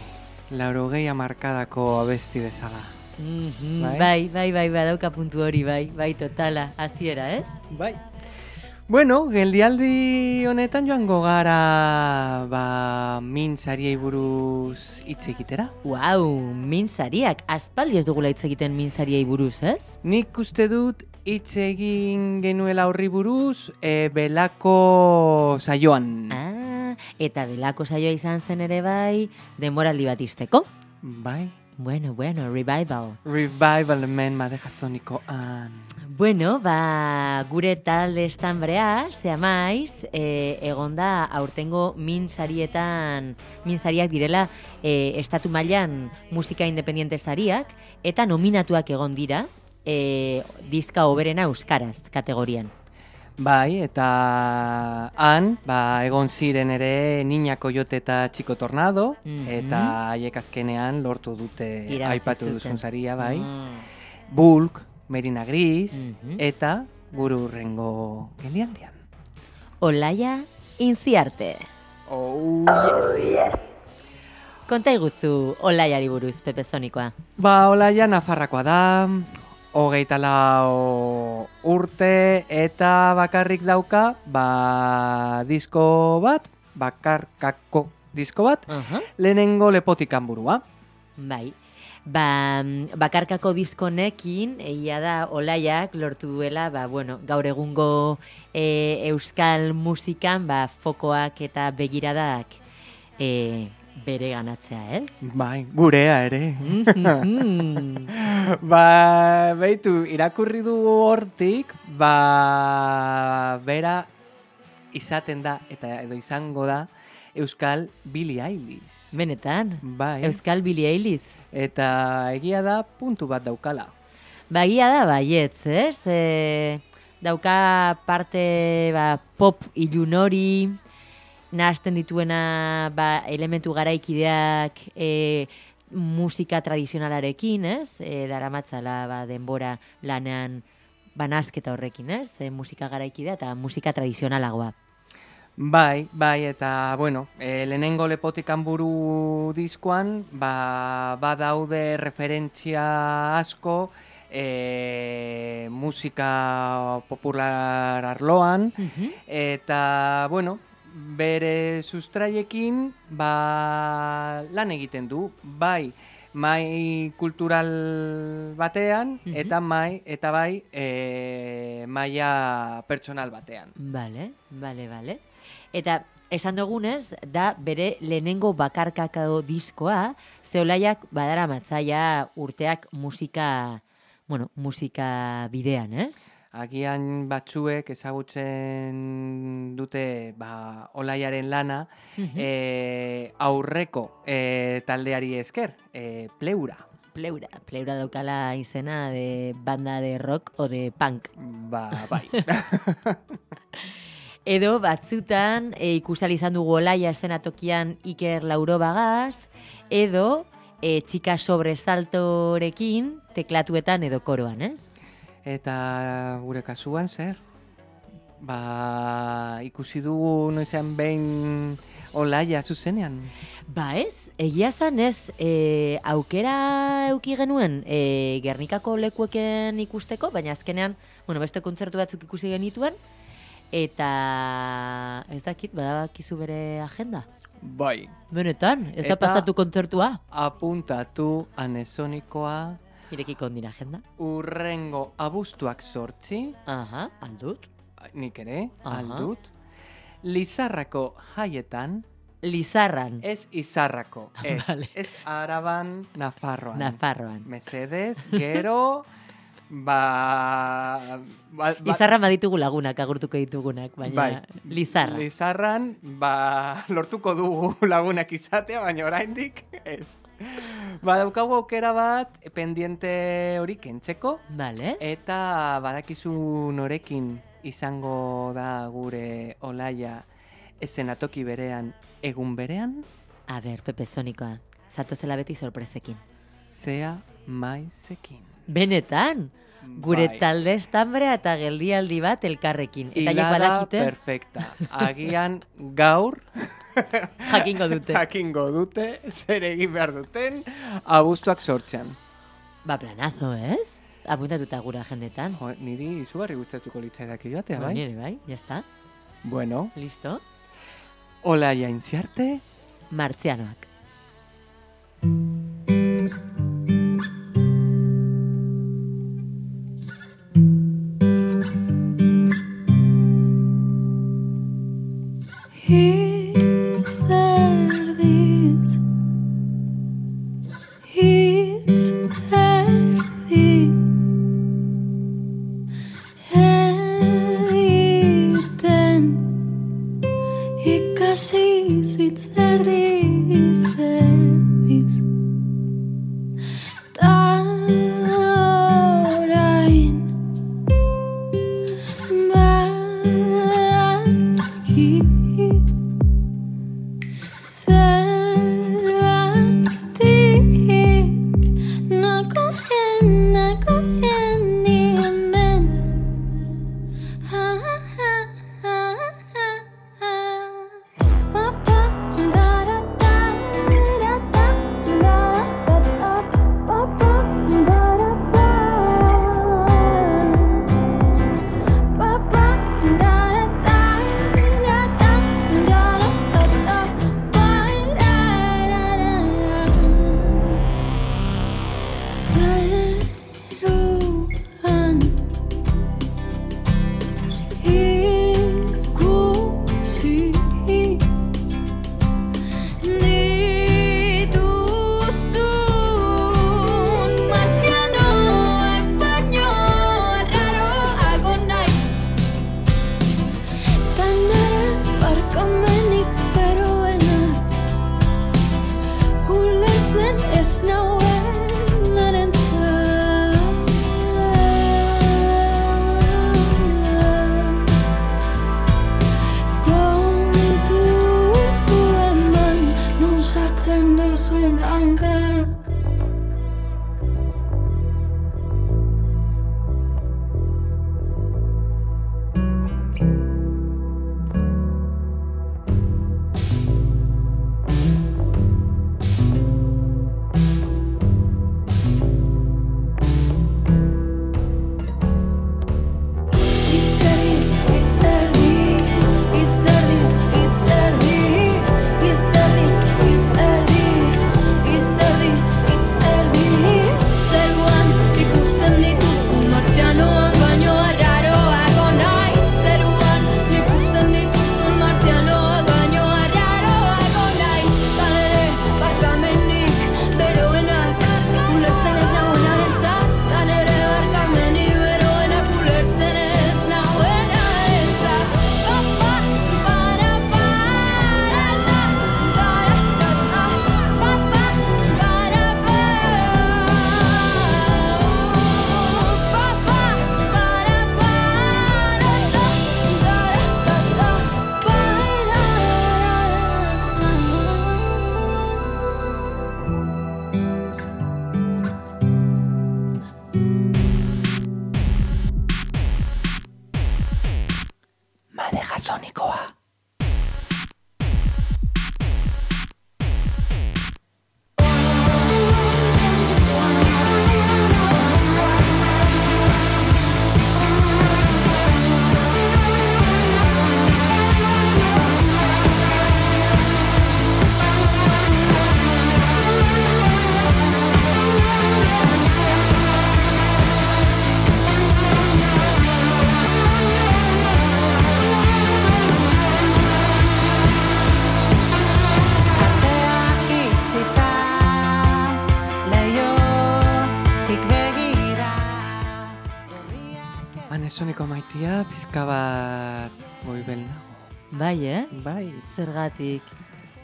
laurogei amarkadako abesti bezala. Mhm, Bai? Bai, bai, bai, badauka puntu hori, bai, bai, totala, hasiera, ez? Bai. Bueno, geldialdi honetan joango gara ba, min sariei buruz hitz egitera. Wow, min sariak, aspaldi ez dugula hitz egiten min sariei buruz, ez? Nik uste dut hitz egin genuela horri buruz e, belako saioan. Ah, eta belako saioa izan zen ere bai, denboraldi bat izteko. Bai. Bueno, bueno, revival. Revival hemen madeja sonikoan. Bueno, ba, gure talde estambrea, zea maiz, e, egonda aurtengo min sarietan, min sariak direla e, estatu mailan musika independiente sariak, eta nominatuak egon dira, e, diska oberena euskaraz kategorian. Bai, eta han, ba, egon ziren ere Niña Coyote eta Chico Tornado, Mhm. eta haiek azkenean lortu dute Irabazi aipatu duzun saria, bai. Mm. Bulk, Merina Gris, Mhm. eta guru urrengo geldialdian. Olaia Inziarte. Oh, yes. Konta iguzu Olaiari buruz, Pepe Sonikoa. Ba, Olaia Nafarrakoa da, hogeita lau urte eta bakarrik dauka, ba, disko bat, bakarkako disko bat, Aha. lehenengo lepotikan burua. Bai. Ba, mm, bakarkako diskonekin, egia da, olaiak lortu duela, ba, bueno, gaur egungo e, euskal musikan, ba, fokoak eta begiradak e, bere ganatzea, ez? Bai, gurea ere. Mhm. ba, beitu, irakurri du hortik, ba, bera izaten da, eta edo izango da, Euskal Billie Eilish. Benetan, Bai, euskal Billie Eilish. eta egia da puntu bat daukala. Bagia da, baietz, ez? E, dauka parte ba, pop ilun hori, nahazten dituena ba, elementu garaikideak e, musika tradizionalarekin, ez? E, daramatzala ba, denbora lanean banazketa horrekin, ez? E, musika garaikidea eta musika tradizionalagoa. Bai, bai, eta, bueno, e, lehenengo lepotikan buru diskoan, ba, badaude referentzia asko, e, musika popular arloan, eta, bueno, bere sustraiekin, ba, lan egiten du, bai, mai kultural batean, Mhm. eta mai, eta bai, e, maia pertsonal batean. Bale, bale, bale. Eta esan dugunez, da bere lehenengo bakarkako diskoa, zeolaiak badara matzaia urteak musika, bueno, musika bidean, ez? Agian batzuek ezagutzen dute ba, olaiaren lana e, aurreko e, taldeari esker, e, pleura. Pleura, pleura daukala izena de banda de rock o de punk. Ba, bai. Edo batzutan e, ikusal izan dugu olaia eszenatokian Iker Laurobagaz, edo e, txika sobresaltorekin teklatuetan edo koroan, ez? Eta gure kasuan zer? Ba, ikusi dugu noizean behin olaia zuzenean. Ba ez, egia zan ez, e, aukera euki genuen e, Gernikako lekueken ikusteko, baina azkenean, bueno, beste kontzertu batzuk ikusi genituen, eta ez dakit, badakizu bere agenda. Bai. Benetan, ez da pasatu kontzertua. Apuntatu anezonikoa Irekiko dira agenda. urrengo abuztuak sortzi, Aha, aldut. nik ere, Aha. aldut, Lizarrako jaietan, Lizarran, ez Izarrako, ez, Vale. ez Araban, Nafarroan. Nafarroan. Mesedez, gero, ba... ba, ba Izarra baditugu lagunak, agurtuko ditugunak, baina Bai. Lizarra. Lizarran, ba, lortuko dugu lagunak izatea, baina oraindik ez. Ba, daukagu aukera bat, pendiente hori kentzeko, Vale. eta badakizu norekin izango da gure olaia esenatoki berean, egun berean, A ber, Pepe Sonikoa, zatozela beti sorpresekin. zea maizekin. Benetan, gure Bai. talde estambrea eta geldialdi bat elkarrekin. Eta Hilada badakite, perfecta. Agian gaur jakingo dute. jakingo dute, zer egin behar duten, abuztuak sortzean. Ba, planazo, ez? Apuntatuta gura agendetan. Jo, niri izugarri gustatuko litzaidak joatea, Ba, bai? nire, bai, está. Bueno, Listo? hola jaintziarte, Martzianoak. Hitz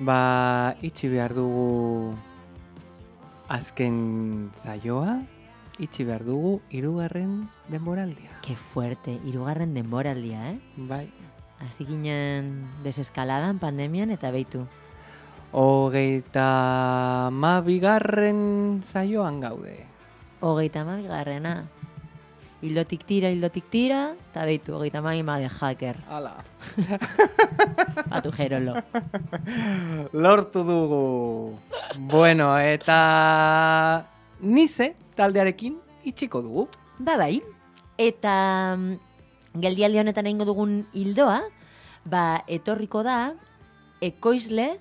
Ba, itxi behar dugu azken zaioa, itxi behar dugu hirugarren denboraldia. Que fuerte, irugarren denboraldia, eh? Bai. Hasi ginen deseskaladan pandemian eta beitu. Hogeita ma bigarren zaioan gaude. Hogeita garrena. Hildotik tira, hildotik tira, eta beitu, hogeita ma de hacker. Hala. Batu jerolo. Lortu dugu. Bueno, eta nize taldearekin itxiko dugu. Ba bai, eta mm, geldialdi honetan egingo dugun hildoa, ba etorriko da ekoizle,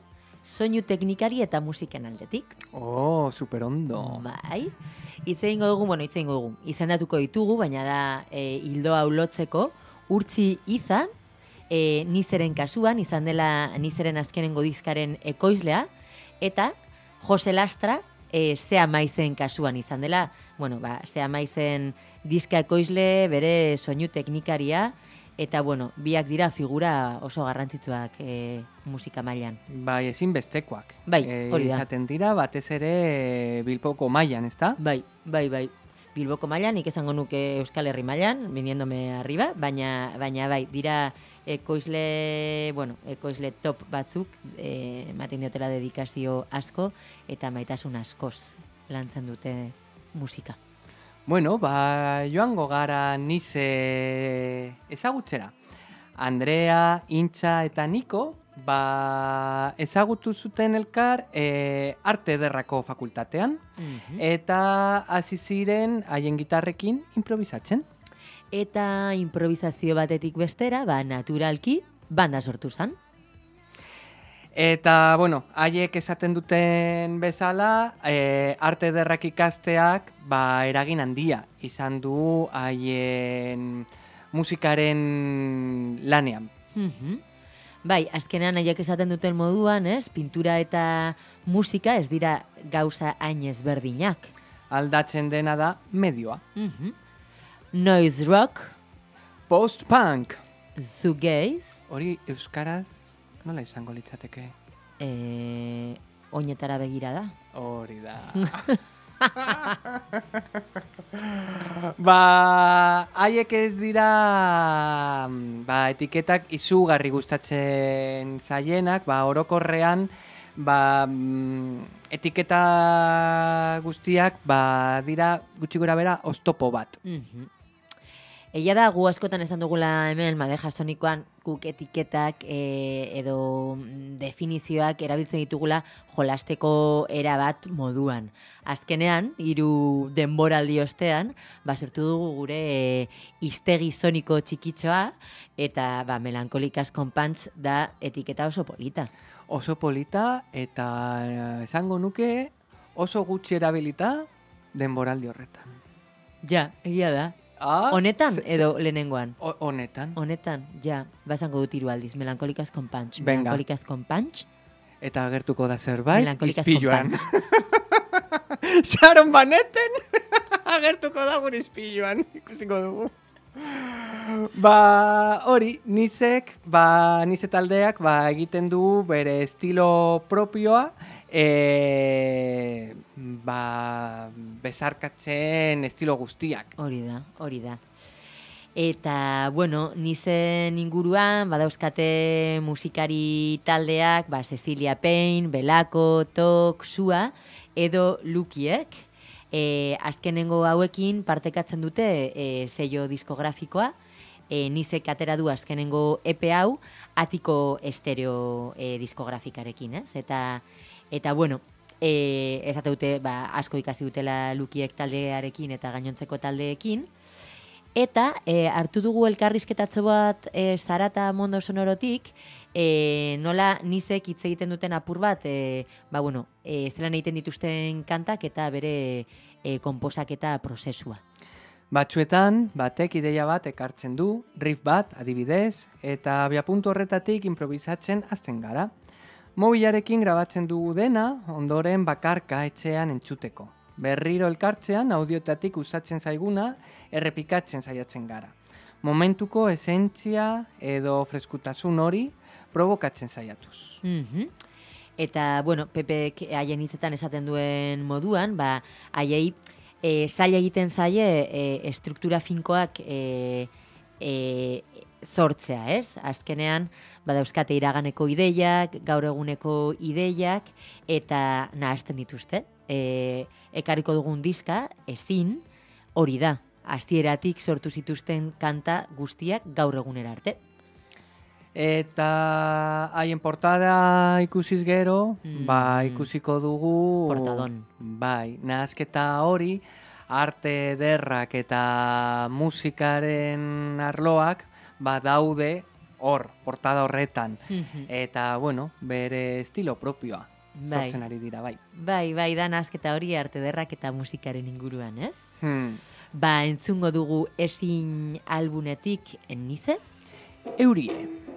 soinu teknikari eta musiken aldetik. Oh, super ondo. Bai. Hitz egingo dugu, bueno, hitz egingo dugu. Izendatuko ditugu, baina da e, hildoa ulotzeko urtsi iza, e, nizeren kasuan, izan dela nizeren azkenengo dizkaren ekoizlea, eta Jose Lastra, e, zea maizen kasuan izan dela, bueno, ba, zea maizen diska ekoizle, bere soinu teknikaria, eta bueno, biak dira figura oso garrantzitsuak e, musika mailan. Bai, ezin bestekoak. Bai, Eh, hori da. Izaten dira, batez ere eh, Bilboko mailan, ezta? Bai, bai, bai. Bilboko mailan, nik esango nuke Euskal Herri mailan, viniendome arriba, baina, baina bai, dira ekoizle, bueno, ekoizle top batzuk, ematen diotela dedikazio asko, eta maitasun askoz lantzen dute musika. Bueno, ba, joango gara nize ezagutzera. Andrea, Intxa eta Niko, ba, ezagutu zuten elkar e, arte ederrako fakultatean, eta hasi ziren haien gitarrekin improvisatzen. Eta improvisazio batetik bestera, ba, naturalki, banda sortu zen. Eta, bueno, haiek esaten duten bezala, e, arte ederrak ikasteak, ba, eragin handia izan du haien musikaren lanean. Mhm. Bai, azkenean nahiak esaten duten moduan, ez? Pintura eta musika ez dira gauza hain ezberdinak. Aldatzen dena da medioa. Mhm. Noise rock, Post-punk. shoegaze, Hori euskaraz nola izango litzateke? eh, oinetara begira da. Hori da. ba, haiek ez dira mm, ba, etiketak izugarri gustatzen zaienak, ba, orokorrean ba, mm, etiketa guztiak ba, dira gutxi gora bera oztopo bat. Mhm. Egia da, gu askotan esan dugula hemen madeja sonikoan guk etiketak e, edo mm, definizioak erabiltzen ditugula jolasteko erabat moduan. Azkenean, hiru denboraldi ostean, ba, sortu dugu gure e, iztegi soniko txikitxoa eta ba, melankolikas konpantz da etiketa oso polita. Oso polita eta eh, esango nuke oso gutxi erabilita denboraldi horretan. Ja, egia da. Ah, Honetan ze- edo lehenengoan? O- Honetan. Honetan, ja, basango dut hiru aldiz, melankolikas konpantz. Venga. Melankolikas konpantz, Eta agertuko da zerbait, melankolikas izpiluan. konpantz. Sharon Baneten agertuko da gure izpiluan, ikusiko dugu. Ba, hori, nizek, ba, nize taldeak, ba, egiten du bere estilo propioa, e, ba, bezarkatzen estilo guztiak. Hori da, hori da. Eta, bueno, nizen inguruan, badauzkate musikari taldeak, ba, Cecilia Payne, Belako, Tok, Sua, edo Lukiek. E, azkenengo hauekin partekatzen dute e, sello diskografikoa, e, nizek atera du azkenengo EP hau, atiko estereo e, diskografikarekin, ez? Eta, eta bueno, e, esate dute, ba, asko ikasi dutela Lukiek taldearekin eta gainontzeko taldeekin, Eta e, hartu dugu elkarrizketatxo bat e, zarata mondo sonorotik, e, nola nizek hitz egiten duten apur bat, e, ba bueno, e, zelan egiten dituzten kantak eta bere e, konposaketa prozesua. Batzuetan, batek ideia bat ekartzen du, riff bat, adibidez, eta abiapuntu horretatik improvisatzen hasten gara. Mobilarekin grabatzen dugu dena, ondoren bakarka etxean entzuteko. Berriro elkartzean audiotatik usatzen zaiguna, errepikatzen saiatzen gara. momentuko esentzia edo freskutasun hori provokatzen saiatuz. Mhm. Eta, bueno, Pepek haien hitzetan esaten duen moduan, ba, haiei e, zaila egiten zaie e, estruktura finkoak e, e, sortzea, ez? Azkenean, badauzkate iraganeko ideiak, gaur eguneko ideiak, eta nahazten dituzte. E, ekarriko dugun diska, ezin, hori da. Hasieratik sortu zituzten kanta guztiak gaur egunera arte. Eta haien portada ikusiz gero, Mm. ba ikusiko dugu... Portadon. Bai, nahazketa hori, arte ederrak eta musikaren arloak, ba daude hor, portada horretan. Eta, bueno, bere estilo propioa Bai. sortzen ari dira, bai. Bai, bai, da nasketa hori arte derrak eta musikaren inguruan, ez? Hmm. Ba, entzungo dugu ezin albunetik enize? Eurie.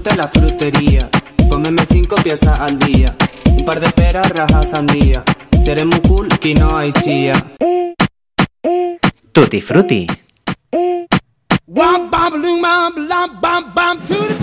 Disfrute la frutería. Cómeme cinco piezas al día. Un par de peras, rajas, sandía. Queremos cool, quinoa y chía. Tutti Frutti. Wop bop loom bop lop bop bop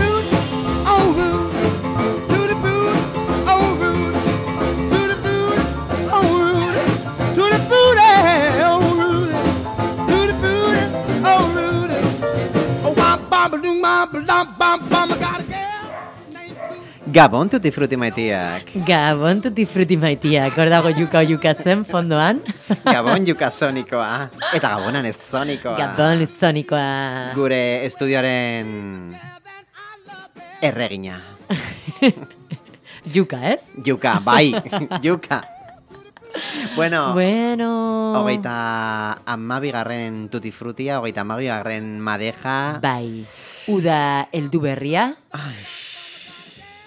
Gabon tutti frutti maitiak. Gabon tutti frutti maitiak, hor dago juka jukatzen fondoan. Gabon juka sonikoa. Eta gabonan ez sonikoa. Gabon sonikoa. Gure estudioaren erregina. Juka, ez? Juka, bai, juka. Bueno, Bueno. hogeita amabigarren tutti frutia, hogeita amabigarren madeja. Bai. Uda heldu berria.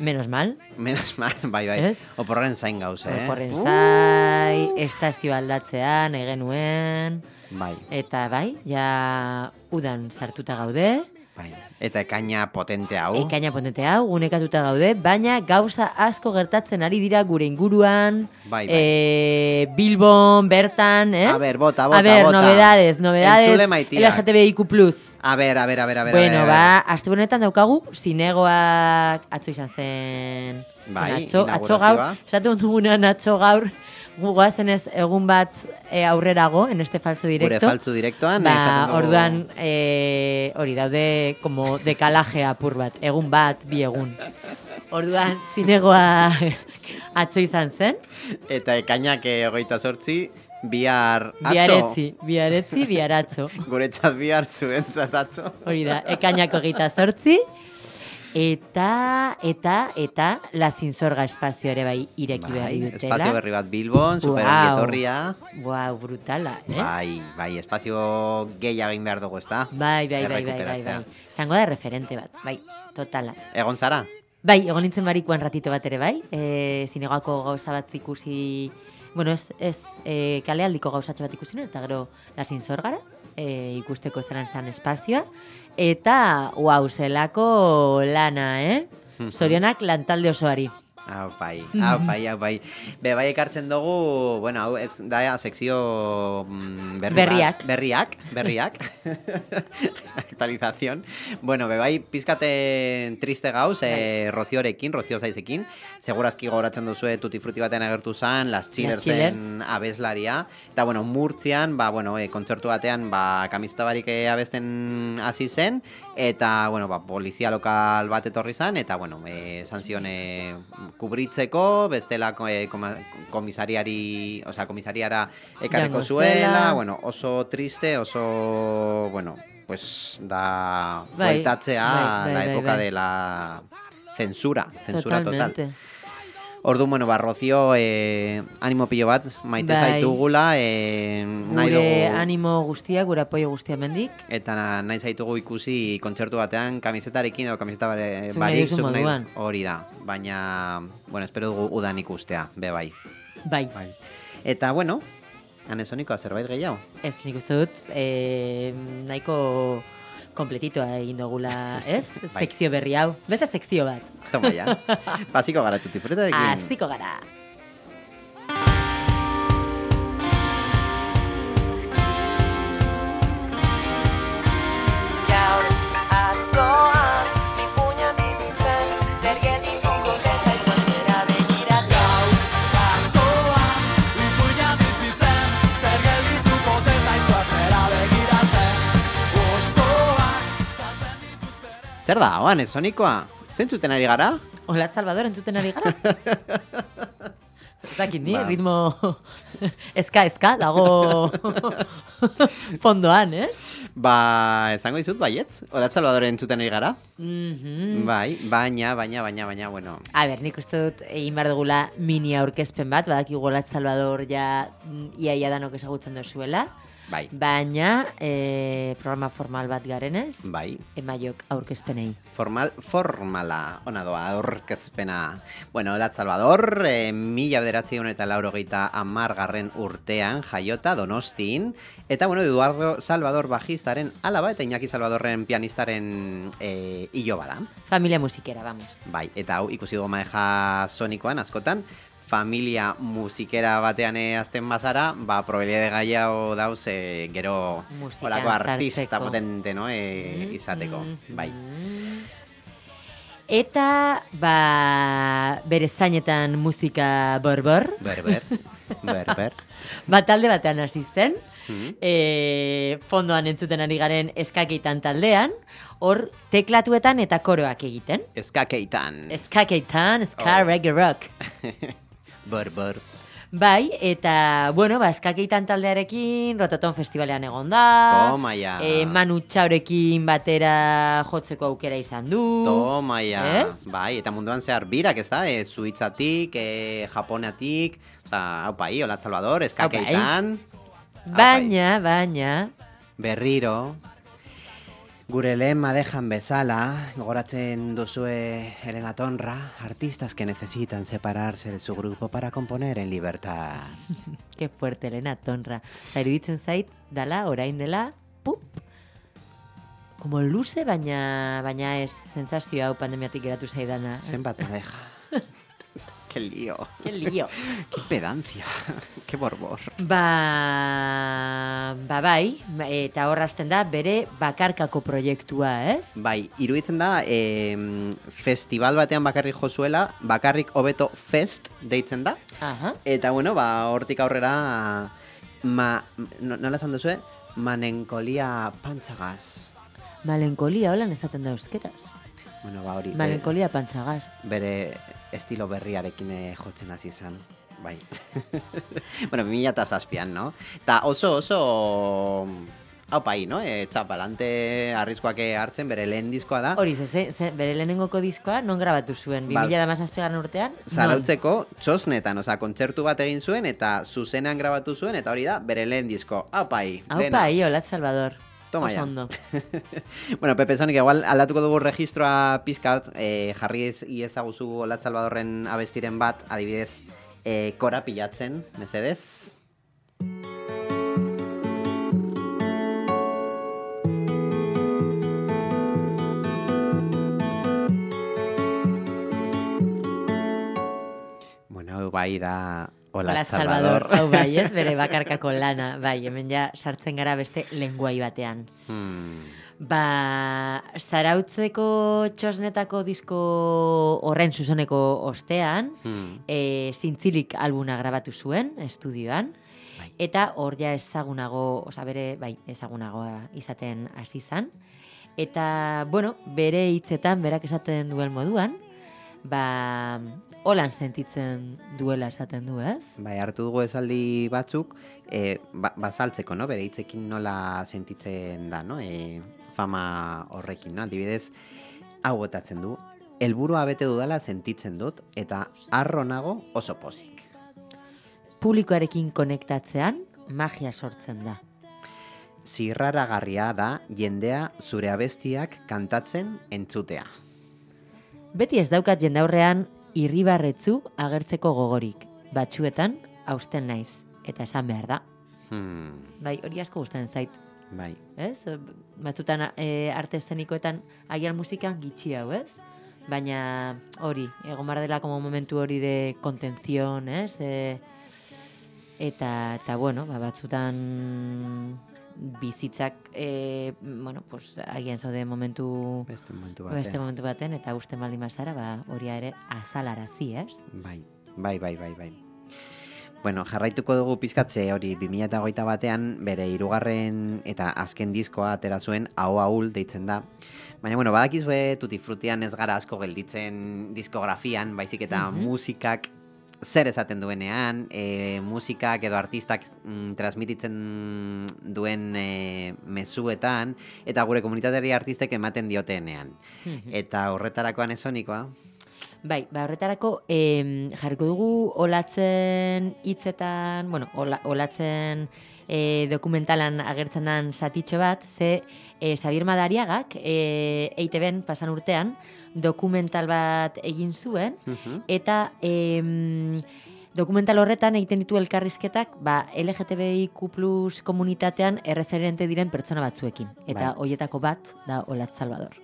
Menos mal. Menos mal, bai, bai. Ez? Oporren zain gauz, eh? Oporren Uh, zai, estazio aldatzea, nahi genuen. Bai, Eta bai, ja udan sartuta gaude. bai. Eta ekaina potente hau. Ekaina potente hau, gunekatuta gaude, baina gauza asko gertatzen ari dira gure inguruan. Bai, bai. eh, Bilbon, bertan, ez? A ber, bota, bota, A ber, bota. novedades, novedades. Entzule maitiak. LGTBIQ+. A ber, a ber, a ber, a ber. bueno, a ber, a ba, aste honetan daukagu, zinegoak atzo izan zen. Bai, atzo, atzo gaur, esatu dugunan atzo gaur, gugoazen ez egun bat e, aurrerago, en este falso directo. Gure faltzu direktoan, Ba, esaten dugu- orduan, e, hori daude, como dekalaje apur bat, egun bat, bi egun. Orduan, zinegoa atzo izan zen, Eta ekainak hogeita sortzi, bihar atzo. biaretzi, biaretzi, biaratzo. Guretzat bihar zuentzat atzo. Hori da, ekainako gita zortzi. Eta, eta, eta, la zinzorga espazio ere bai ireki Bai, behar dutela. espazio berri bat Bilbon, super etorria. Guau, brutala, eh? Bai, bai, espazio gehiago egin behar dugu, ezta? Bai, bai, bai, bai, bai, bai. Zango da referente bat, bai, totala. Egon zara? Bai, egon nintzen barikuan ratito bat ere bai, e, zinegoako gauza bat ikusi, bueno, ez, ez e, kalealdiko gauzatxo bat ikusi eta gero lasin zorgara, e, ikusteko zelan zan espazioa, eta, uau, zelako lana, eh? Zorionak lantalde osoari. Hau bai, hau bai, hau bai. Be, bai ekartzen dugu, bueno, hau ez da sekzio mm, berri Berriak. Bat, berriak, berriak. Actualización. Bueno, be, bai pizkate triste gauz, eh, roziorekin, rozio zaizekin. Segurazki gogoratzen duzue tutti frutti batean agertu zan, Las Chillersen abeslaria. Eta, bueno, Murtzian, ba, bueno, eh, kontzertu batean, ba, kamizta barik eh, abesten hasi zen, eta, bueno, ba, polizia lokal bat etorri zen, eta, bueno, eh, esan zion eh, kubritzeko, bestela eh, koma- komisariari, osea, komisariara ekarriko Joango zuela, bueno, oso triste, oso, bueno, pues da Bai, bueltatzea bai, bai, la bai, época bai. de la censura, censura Totalmente. total. Orduan, bueno, ba, Rocío, eh, animo pilo bat, maite Bai. zaitugula, eh, nahi Gure dugu, animo guztia, gure apoio guztia mendik. eta na- nahi zaitugu ikusi kontzertu batean kamisetarekin edo kamiseta bare, Zuk nahi barik, zuk nahi- hori da, baina, bueno, espero dugu udan ikustea, be bai. Bai, Eta, bueno, anesonikoa zerbait gehiago. ez nik uste dut, e, nahiko kompletitoa egin dugula, ez? Bai. Sekzio berri hau. Beste sekzio bat. Toma ja. Pasiko gara tutti frutarekin. Aziko gara. Gaur atzoan, Zer da, oan, esonikoa? Zentzuten ari gara? Hola, Salvador, entzuten ari gara? Ez dakit ni, Ba. ritmo eska eska dago fondoan, eh? Ba, esango dizut baietz? Olat Salvador entzuten ari gara? Mhm. Bai, baina, baina, baina, baina, bueno. A ber, nik uste dut egin behar dugula mini aurkezpen bat, badakigu Golat Salvador ja mm, iaia danok ezagutzen dozuela. Bai. Baina, e, programa formal bat garenez, Bai. emaiok aurkezpenei. Formal, formala, ona doa, aurkezpena. Bueno, Olat Salvador, e, mila bederatzi eta laurogeita amar garren urtean jaiota donostin. Eta, bueno, Eduardo Salvador bajistaren alaba eta Iñaki Salvadorren pianistaren e, hilo bada. Familia musikera, vamos. Bai, eta hau ikusi dugu maeja sonikoan askotan. Familia musikera batean azten bazara, ba, probabilidade gaiago dauz eh, gero Musikan olako artista potente, no, eh, izateko, bai. Eta, ba, bere zainetan musika borbor. Berber, berber. ba, talde batean hasi zen. Mhm. E, fondoan entzuten ari garen eskakeitan taldean. Hor, teklatuetan eta koroak egiten. Eskakeitan. Eskakeitan, ska Oh. reggae rock. Berber. Bai, eta, bueno, ba, eskakeitan taldearekin Rototon Festivalean egon da. Toma. E, Manu Txaurekin batera jotzeko aukera izan du. Toma. Ez? Bai, eta munduan zehar birak, ez da? E, Suitzatik, e, Japoneatik, oza, hau pai, Olat Salvador, eskakeitan. Baina, baina, Berriro, gure lehen madejan bezala, gogoratzen duzue Elena Tonra, artistas que necesitan separarse de su grupo para componer en libertad. que fuerte, Elena Tonra. Eta iruditzen zait, dala, orain dela, pup, como luze, baina, baina ez sensazio hau pandemiatik geratu zaidana. Zenbat madeja. Qué lío. Qué lío. Qué pedancia. Qué borbor. Ba, ba bai, ba, eta horrazten da bere bakarkako proiektua, ez? Bai, iruditzen da, em, festival batean bakarrik jozuela, bakarrik hobeto fest deitzen da. Aha. Eta bueno, ba, hortik aurrera, ma, no, nola esan duzue? Manenkolia pantzagaz. Malenkolia, holan esaten da euskeraz. Bueno, ba, hori. Malenkolia pantxagaz. Bere estilo berriarekin eh, jotzen hasi izan. Bai. bueno, 2007an, no? Ta oso, oso... Hau pai, no? E, txapalante arriskoak eh, hartzen, bere lehen diskoa da. Hori, ze, ze, ze, bere lehenengoko diskoa non grabatu zuen? Ba, 2017 urtean? Zarautzeko txosnetan, osea, kontzertu bat egin zuen eta zuzenean grabatu zuen eta hori da bere lehen disko. Hau pai, Aupa, Olat Salvador. Toma ya. bueno, Pepe Sonik, igual aldatuko dugu registroa pizkat, eh, jarri ez iezaguzu Olat Salvadorren abestiren bat, adibidez, eh, kora pilatzen, mesedez? Bueno, bai da Olat, Olat Salvador. Hau bai, ez, bere bakarkako lana. Bai, hemen ja sartzen gara beste lenguai batean. Hmm. Ba, zarautzeko txosnetako disko horren zuzeneko ostean, Hmm. e, zintzilik albuna grabatu zuen, estudioan, eta hor ja ezagunago, oza, bere, bai, ezagunagoa izaten hasi zan. Eta, bueno, bere hitzetan, berak esaten duen moduan, ba, holan sentitzen duela esaten du, ez? Bai, hartu dugu esaldi batzuk, e, ba, bazaltzeko, no? Bere hitzekin nola sentitzen da, no? E, fama horrekin, no? Adibidez, hau botatzen du, helburua bete dudala sentitzen dut, eta harro nago oso pozik. Publikoarekin konektatzean, magia sortzen da. Zirraragarria da jendea zure abestiak kantatzen entzutea. Beti ez daukat jendaurrean irribarretzu agertzeko gogorik. Batzuetan, hausten naiz. Eta esan behar da. Hmm, Bai, hori asko gustatzen zait. bai. Ez? Batzutan e, arte eszenikoetan agian musikan gitxi hau, ez? Baina hori, egon behar dela como momentu hori de kontenzion, ez? E, eta, eta bueno, ba, batzutan bizitzak, e, bueno, pues, agian zaude momentu... Beste momentu Beste batean. momentu baten, eta uste maldin bazara, ba, hori ere azalarazi, ez? Bai, bai, bai, bai, bai. Bueno, jarraituko dugu pizkatze hori 2008 batean bere hirugarren eta azken diskoa atera zuen hau ahul deitzen da. Baina, bueno, badakizue tutti frutian ez gara asko gelditzen diskografian, baizik eta Mhm. musikak zer esaten duenean, e, musikak edo artistak mm, transmititzen duen e, mezuetan, eta gure komunitateari artistek ematen diotenean. Mhm. Eta horretarakoan ezonikoa, Bai, ba, horretarako em, jarriko dugu olatzen hitzetan, bueno, ola, olatzen e, dokumentalan agertzen den satitxo bat, ze e, Xabier Madariagak e, EITB-en pasan urtean dokumental bat egin zuen, eta em, dokumental horretan egiten ditu elkarrizketak ba, LGTBIQ plus komunitatean erreferente diren pertsona batzuekin. Eta Bai. hoietako bat da Olat Salvador.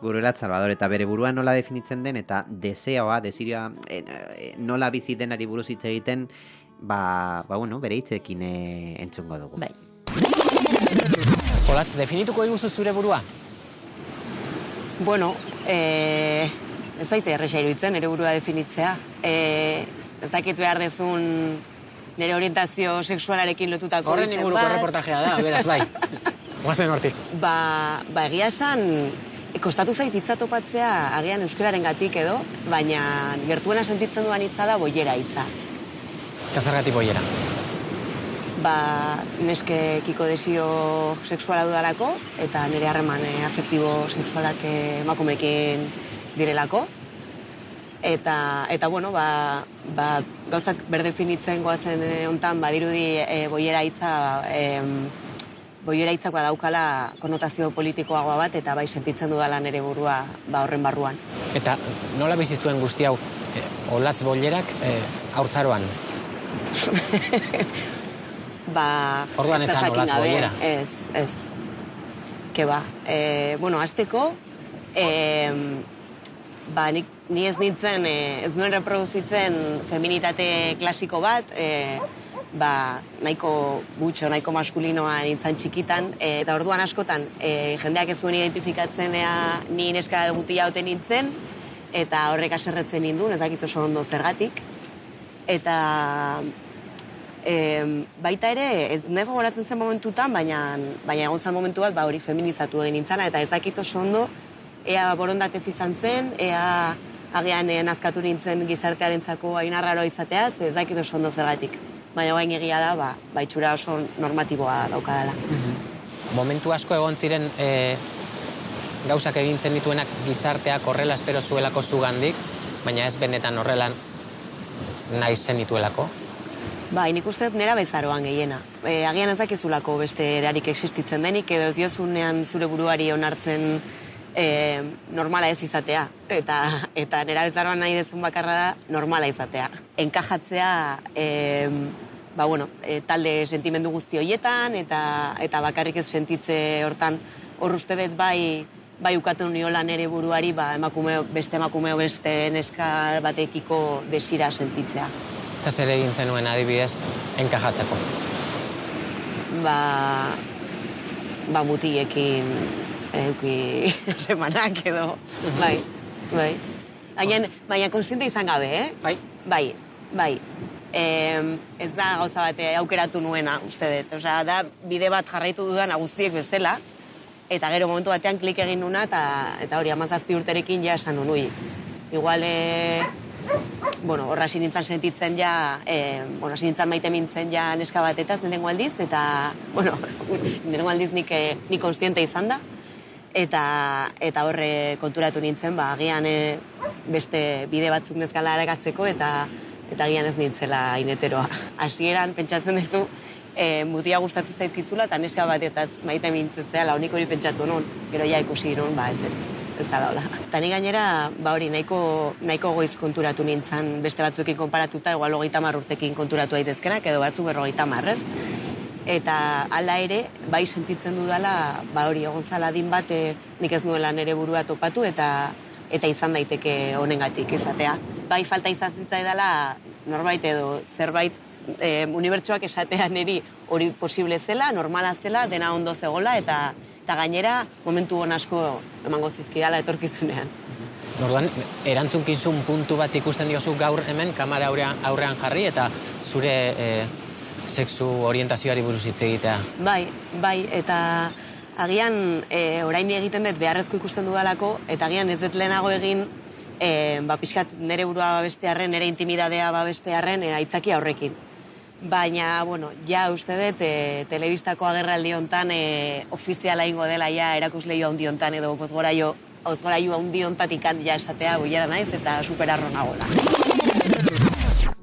Gurulat Salvador eta bere burua nola definitzen den eta deseoa, desiria e, e, nola bizi denari buruz hitz egiten, ba, ba bueno, bere hitzekin e, entzungo dugu. Bai. Olatz, definituko diguzu zure burua? Bueno, eh, ez daite erresa iruditzen, nire burua definitzea. Eh, ez dakit behar dezun nire orientazio sexualarekin lotutako Horren inguruko reportajea da, beraz, bai. Guazen hortik. Ba, ba egia esan, kostatu zait hitza topatzea agian euskararen gatik edo, baina gertuena sentitzen duan hitza da boiera hitza. Kazargatik boiera. Ba, neskekiko desio sexuala dudalako, eta nire harreman eh, afektibo sexualak eh, emakumeekin direlako. Eta, eta bueno, ba, ba, gauzak berdefinitzen goazen eh, hontan badirudi e, boiera hitza em, boiera hitzak badaukala konotazio politikoagoa bat eta bai sentitzen dudala nere burua ba horren barruan. Eta nola bizi zuen guzti hau, e, olatz bolerak e, haurtzaroan? Ba, Orduan ez jakin gabe, bollera. Ez, ez. Ke ba, e, bueno, azteko, e, ba, nik, ni ez nintzen, e, ez nuen reproduzitzen feminitate klasiko bat, e, ba, nahiko gutxo, nahiko maskulinoa nintzen txikitan, e, eta orduan askotan, e, jendeak ez zuen identifikatzen ea ni neska gutila haute nintzen, eta horrek aserretzen nindun, ez dakit oso ondo zergatik. Eta e, baita ere, ez nez gogoratzen zen momentutan, baina, baina egon zen momentu bat, ba hori feminizatu egin nintzana, eta ez dakit oso ondo, ea borondatez izan zen, ea agian eh, nazkatu nintzen gizartearentzako hain arraroa izatea, ez dakit oso ondo zergatik. Baina bain egia da, ba, ba itxura oso normatiboa daukadala. Momentu asko egon ziren e, gauzak egintzen dituenak gizarteak horrela espero zuelako zugandik, baina ez benetan horrelan nahi zen dituelako. Bai, nik uste nera bezaroan gehiena. E, agian ez dakizulako beste erarik existitzen denik, edo ez diozunean zure buruari onartzen e, normala ez izatea. Eta, eta nera bezaroan nahi dezun bakarra da normala izatea. Enkajatzea, e, ba, bueno, e, talde sentimendu guzti horietan, eta, eta bakarrik ez sentitze hortan, hor uste dut bai, bai ukatu niola nere buruari, ba, emakume, beste emakumeo beste neska batekiko desira sentitzea. Eta zer egin zenuen adibidez enkajatzeko. ba, ba mutiekin euki remanak edo, bai, bai. Baina, baina konstiente izan gabe, eh? Bai. Bai, bai. Em, ez da gauza bat aukeratu nuena, uste dut. Osea, da bide bat jarraitu dudan guztiek bezala, eta gero momentu batean klik egin nuna, eta, eta hori amazazpi urterekin ja esan nunui. Igual, eh, bueno, horra nintzen sentitzen ja, eh, bueno, nintzen maite mintzen ja neska batetaz lehenengo aldiz, eta, bueno, lehenengo aldiz nik, eh, nik konstiente izan da, eta, eta horre konturatu nintzen, ba, agian eh, beste bide batzuk nezkala aragatzeko, eta, eta agian ez nintzela ineteroa. Hasieran pentsatzen duzu, e, mutia gustatzen zaizkizula, eta neska batetaz maite mintzetzea, la hori pentsatu nun, gero ja ikusi nun, ba ez ez, ez da hola. Eta ni gainera, ba hori, nahiko, nahiko goiz konturatu nintzen beste batzuekin konparatuta, igual hogeita urtekin konturatu daitezkenak, edo batzuk berrogeita marrez. Eta hala ere, bai sentitzen dudala, ba hori, egon zala din bat, eh, nik ez nuela nere burua topatu, eta eta izan daiteke honengatik izatea. Bai falta izan zitzaidala norbait edo zerbait e, unibertsuak esatea niri hori posible zela, normala zela, dena ondo zegola, eta, eta gainera momentu hon asko emango zizkidala etorkizunean. Orduan, erantzunkizun puntu bat ikusten diozu gaur hemen kamera aurrean, aurrean jarri eta zure e, sexu orientazioari buruz hitz egitea. Bai, bai, eta agian e, orain egiten dut beharrezko ikusten dudalako, eta agian ez dut lehenago egin e, ba, pixkat nere burua babestearren, nere intimidadea babestearren, e, aitzaki horrekin. Baina, bueno, ja uste dut, e, telebistako agerraldi hontan e, ofiziala ingo dela ja erakusleio handi hontan edo pozgoraio Ozgoraiu handi hontatik ja esatea boiera naiz eta superarro nagola.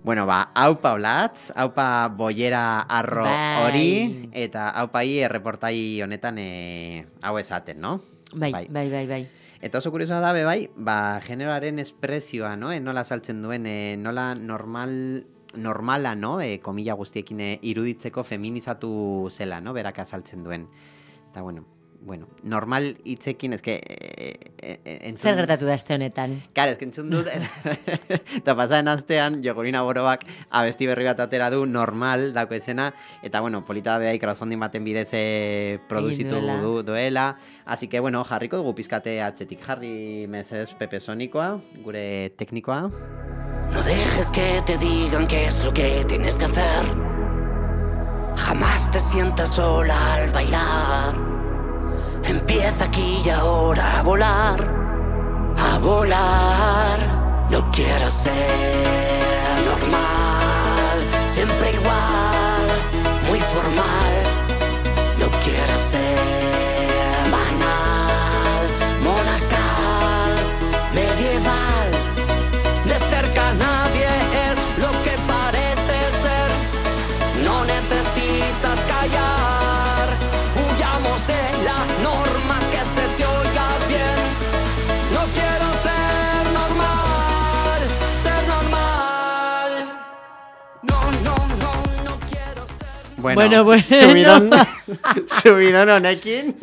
Bueno, ba, haupa olatz, haupa boiera arro Bai. hori, eta haupai erreportai honetan e, hau esaten, no? Bai, bai, bai, bai. Eta oso kuriosoa da, be bai, ba, generoaren espresioa, no? E, nola saltzen duen, e, nola normal, normala, no? E, komila guztiekin e, iruditzeko feminizatu zela, no? Berak azaltzen duen. Eta bueno, bueno, normal hitzekin, ezke, e, e, e, entzun... Zer gertatu da este honetan? Karo, ezke entzun dut, eta pasaren astean, jogurina boroak abesti berri bat atera du, normal, dako esena, eta, bueno, polita da behai crowdfunding baten bidez eh, produzitu duela. du, duela, así que, bueno, jarriko dugu pizkate atzetik jarri mesedez Pepe Sonikoa, gure teknikoa. No dejes que te digan qué es lo que tienes que hacer. Jamás te sientas sola al bailar. Empieza aquí y ahora a volar. A volar. No quiero ser normal. Siempre igual. Muy formal. No quiero ser Bueno, Bueno, bueno. subidon, subidon honekin.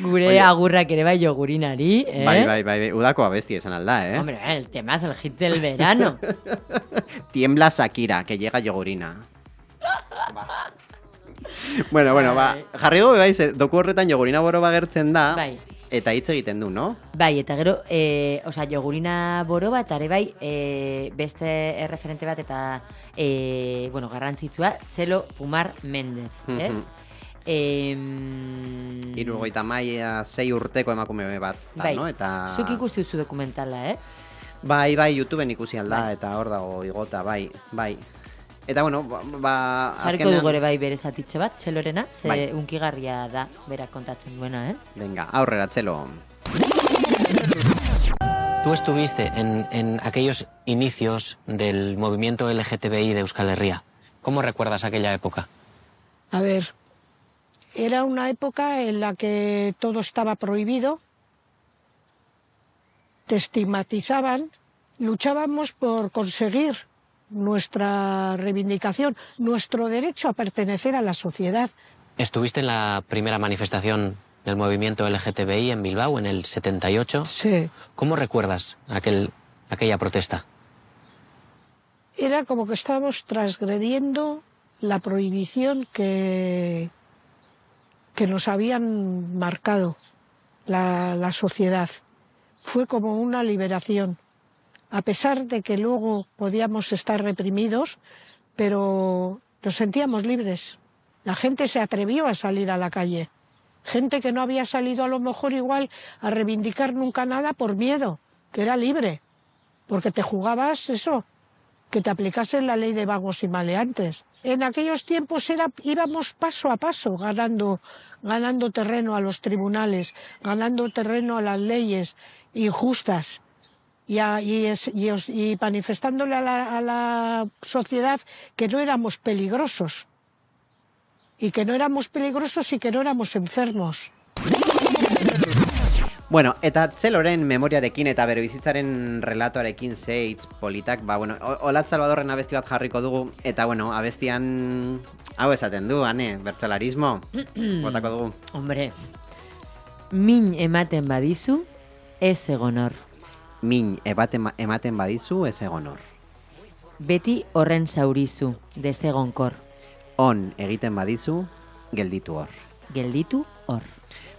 Gure Oye. agurrak ere bai jogurinari, eh? Bai, bai, bai, bai, udako abesti esan alda, eh? Hombre, el temazo, el hit del verano. Tiembla Shakira, que llega yogurina. bueno, bueno, ba, jarri dugu bai, doku horretan jogurina boro bagertzen da, Bai. eta hitz egiten du, no? Bai, eta gero, e, osea, jogurina boro bat, are bai, e, beste erreferente bat eta, e, bueno, garrantzitsua, Txelo Pumar Mendez, ez? Mhm. Em, Irugoita maia sei urteko emakume bat, da, bai, no? Eta... zuk ikusi duzu dokumentala, ez? Bai, bai, YouTubeen ikusi alda, eta hor dago igota, bai, bai. Eta, bueno, ba, ba Jarriko dugu ere bai bere zatitxo bat, txelorena, ze Bai. unkigarria da, berak kontatzen duena, ez? Venga, aurrera, txelo. Tú estuviste en, en aquellos inicios del movimiento LGTBI de Euskal Herria. ¿Cómo recuerdas aquella época? A ver, era una época en la que todo estaba prohibido, te estigmatizaban, luchábamos por conseguir nuestra reivindicación, nuestro derecho a pertenecer a la sociedad. Estuviste en la primera manifestación del movimiento LGTBI en Bilbao en el 78. Sí. ¿Cómo recuerdas aquel, aquella protesta? Era como que estábamos transgrediendo la prohibición que, que nos habían marcado la, la sociedad. Fue como una liberación, a pesar de que luego podíamos estar reprimidos, pero nos sentíamos libres. La gente se atrevió a salir a la calle. Gente que no había salido a lo mejor igual a reivindicar nunca nada por miedo, que era libre, porque te jugabas eso, que te aplicasen la ley de vagos y maleantes. En aquellos tiempos era, íbamos paso a paso ganando, ganando terreno a los tribunales, ganando terreno a las leyes injustas. Y, a- y es- y os- y manifestándole a la, a la sociedad que no éramos peligrosos y que no éramos peligrosos y que no éramos enfermos. Bueno, eta txeloren memoriarekin eta bere bizitzaren relatoarekin ze hitz politak, ba, bueno, Olat Salvadorren abesti bat jarriko dugu, eta, bueno, abestian hau esaten du, ane, bertsolarismo, botako dugu. Hombre, min ematen badizu, ez egon hor. Min ebaten, ematen badizu ez egon hor. Beti horren zaurizu, desegonkor. On egiten badizu, gelditu hor. Gelditu hor.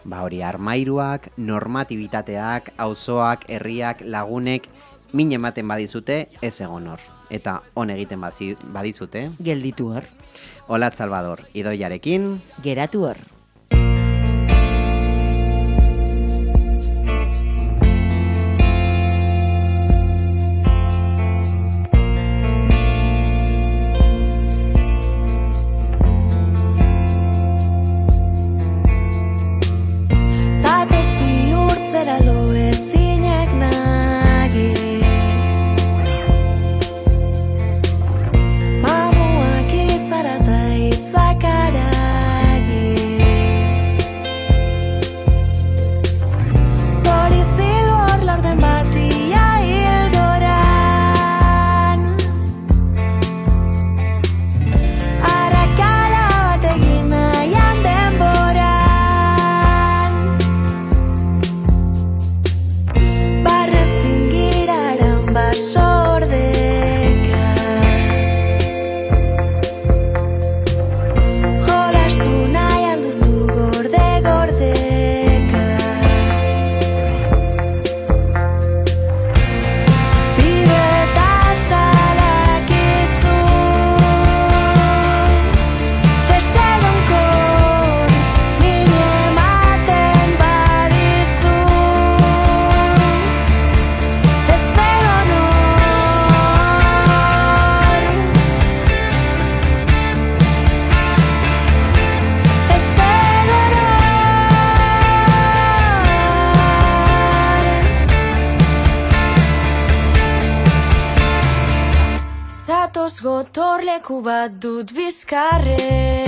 Ba hori, armairuak, normatibitateak, auzoak, herriak, lagunek, min ematen badizute, ez egon hor. Eta on egiten badizute, Gelditu hor. Olat Salvador, idoiarekin, Geratu hor. Gotorleku bat dut bizkarrean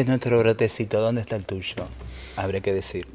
Es nuestro brotecito. ¿Dónde está el tuyo? Habrá que decir.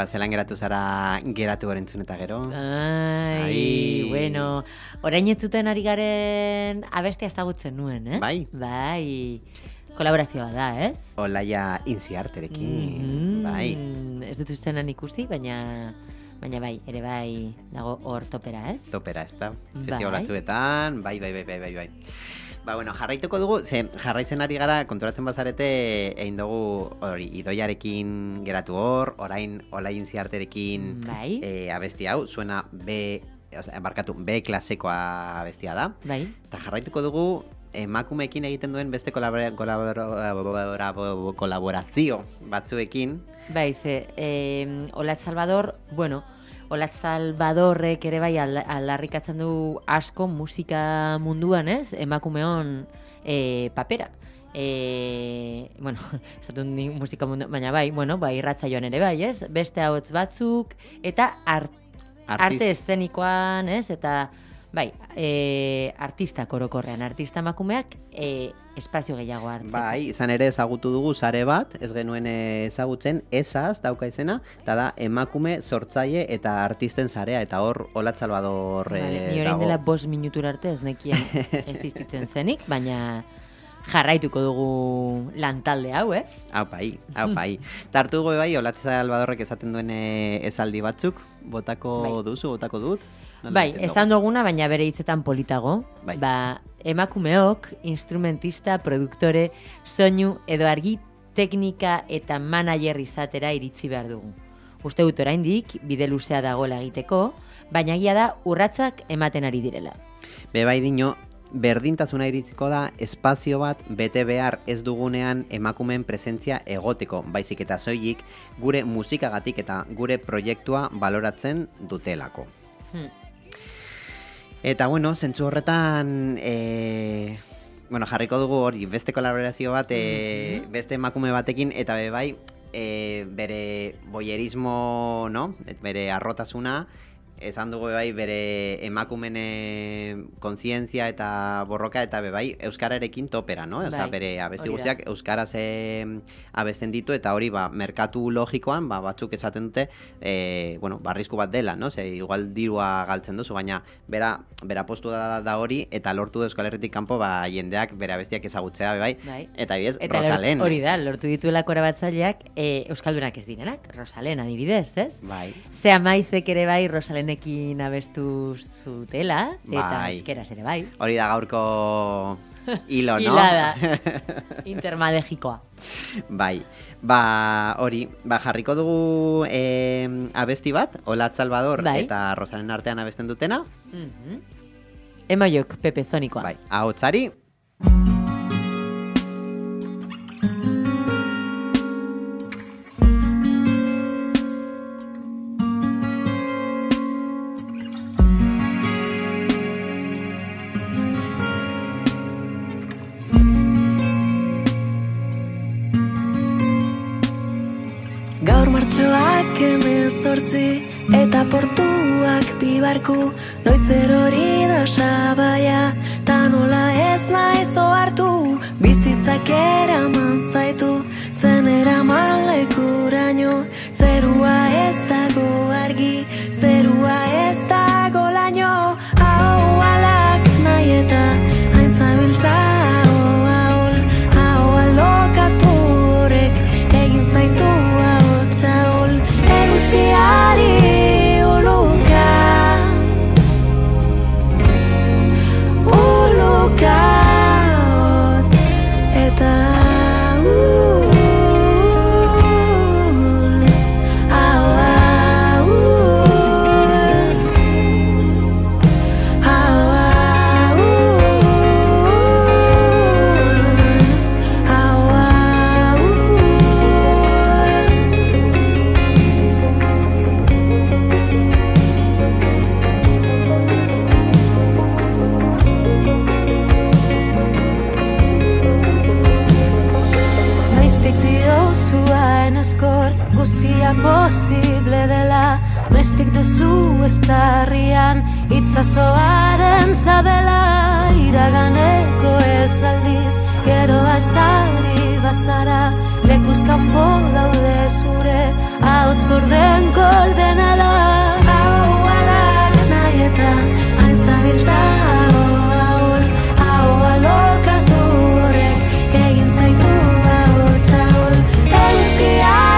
Bueno, nesonikoa zelan geratu zara geratu gorentzun eta gero. Ai, Ai. bueno, orain ez zuten ari garen abestia ezagutzen nuen, eh? Bai. Bai. Kolaborazioa da, ez? Olaia inziarterekin. Mm, Bai. Ez dut ustenan ikusi, baina baina bai, ere bai dago hor topera, ez? Topera, ez da. Bai. Festival batzuetan, bai, bai, bai, bai, bai, bai. Ba, bueno, jarraituko dugu, ze jarraitzen ari gara, konturatzen bazarete, egin dugu, hori, idoiarekin geratu hor, orain, olain ziarterekin Bai. eh, abesti hau, zuena B, osea, barkatu, B klasekoa abestia da. Bai. Eta jarraituko dugu, emakumeekin egiten duen beste kolabora, kolabora, kolaborazio batzuekin. Bai, ze, eh, Olatz Salvador, bueno, Olatz Salvadorrek ere bai al- aldarrikatzen du asko musika munduan, ez? Emakumeon eh, papera. E, bueno, ni musika mundu, baina bai, bueno, bai, irratzaioan ere bai, ez? Beste hauts batzuk, eta art, Artist- arte eszenikoan, ez? Eta, bai, e, artista korokorrean, artista emakumeak e, espazio gehiago hartzen. Bai, izan ere ezagutu dugu sare bat, ez genuen ezagutzen, esaz dauka izena, eta da emakume sortzaile eta artisten sarea, eta hor Olat Salvador Vale, ni orain dago. dela bost minutura arte ez nekien ez diztitzen zenik, baina jarraituko dugu lantalde hau, ez? Hau bai, hau bai. Tartu bai, Olat Salvadorrek esaten duen eh, esaldi batzuk, botako Bai. duzu, botako dut. Bai, esan duguna, baina bere hitzetan politago. Bai. Ba, emakumeok, instrumentista, produktore, soinu edo argi teknika eta manager izatera iritzi behar dugu. Uste dut oraindik bide luzea dagoela egiteko, baina egia da urratzak ematen ari direla. Be bai dino, berdintasuna iritsiko da espazio bat bete behar ez dugunean emakumeen presentzia egoteko, baizik eta soilik gure musikagatik eta gure proiektua baloratzen dutelako. Hmm. Eta bueno, zentzu horretan e, bueno, jarriko dugu hori beste kolaborazio bat e, beste emakume batekin eta be bai e, bere boyerismo, no? Et bere arrotasuna esan dugu bai bere emakumen e, kontzientzia eta borroka eta bai euskararekin topera, no? Osea, Bai, bere abesti da. guztiak euskaraz e, abesten ditu eta hori ba, merkatu logikoan ba, batzuk esaten dute e, bueno, barrizku bat dela, no? Ze, igual dirua galtzen duzu, baina bera, bera postu da, da hori eta lortu du Euskal Herritik kanpo ba, jendeak bere abestiak ezagutzea bai, Bai. eta bidez Eta Rosalen. hori da, lortu dituelako erabatzaileak e, Euskaldunak ez direnak, Rosalen adibidez, ez? Bai. Ze amaizek ere bai Rosalenekin abestu zutela, eta Bai. euskeraz ere bai. Hori da gaurko hilo, no? Hilada. Intermadegikoa. bai. Ba, hori, ba, jarriko dugu eh, abesti bat, Olat Salvador Bai. eta Rosalen artean abesten dutena. Mhm. Emoiok, Pepe Zonikoa. Bai, ahotsari. Portuak bibarku Noiz erori da sabaia ta nola ez naiz ohartu Bizitzak eraman zaitu zen eraman lekuraino Zerua ez posible dela. Noiztik duzu estarrian itzazoaren zabela. Iraganeko ez aldiz gero azari bazara. Lekuz kanpo daude zure hauts borden koordenala Hau alak nahi eta hain zabiltza hau ahul Hau alokatu horrek egin zaitu hau txaul Eguzkiari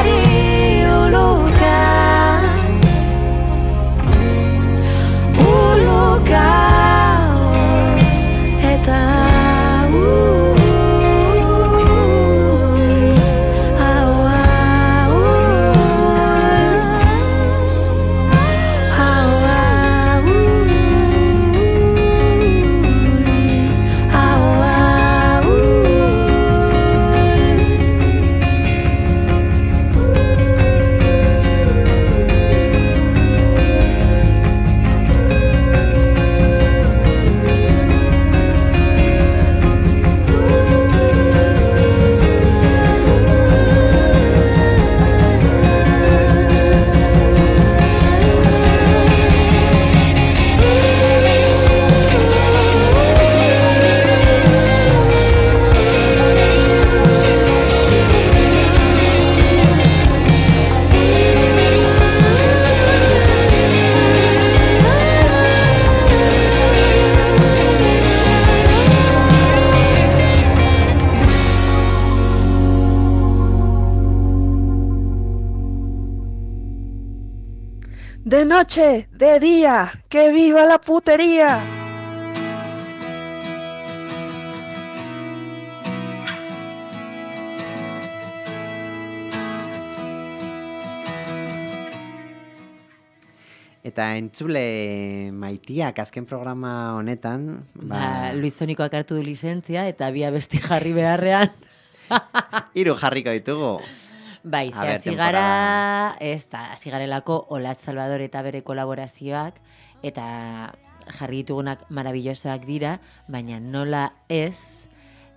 noche, de día, que viva la putería. Eta entzule maitiak azken programa honetan, Ba, Luis Zonikoak hartu du lizentzia eta bi abesti jarri beharrean. hiru jarriko ditugu. Bai, ze ber, hasi gara, ez da, hasi garelako Olat Salvador eta bere kolaborazioak, eta jarri ditugunak marabillosoak dira, baina nola ez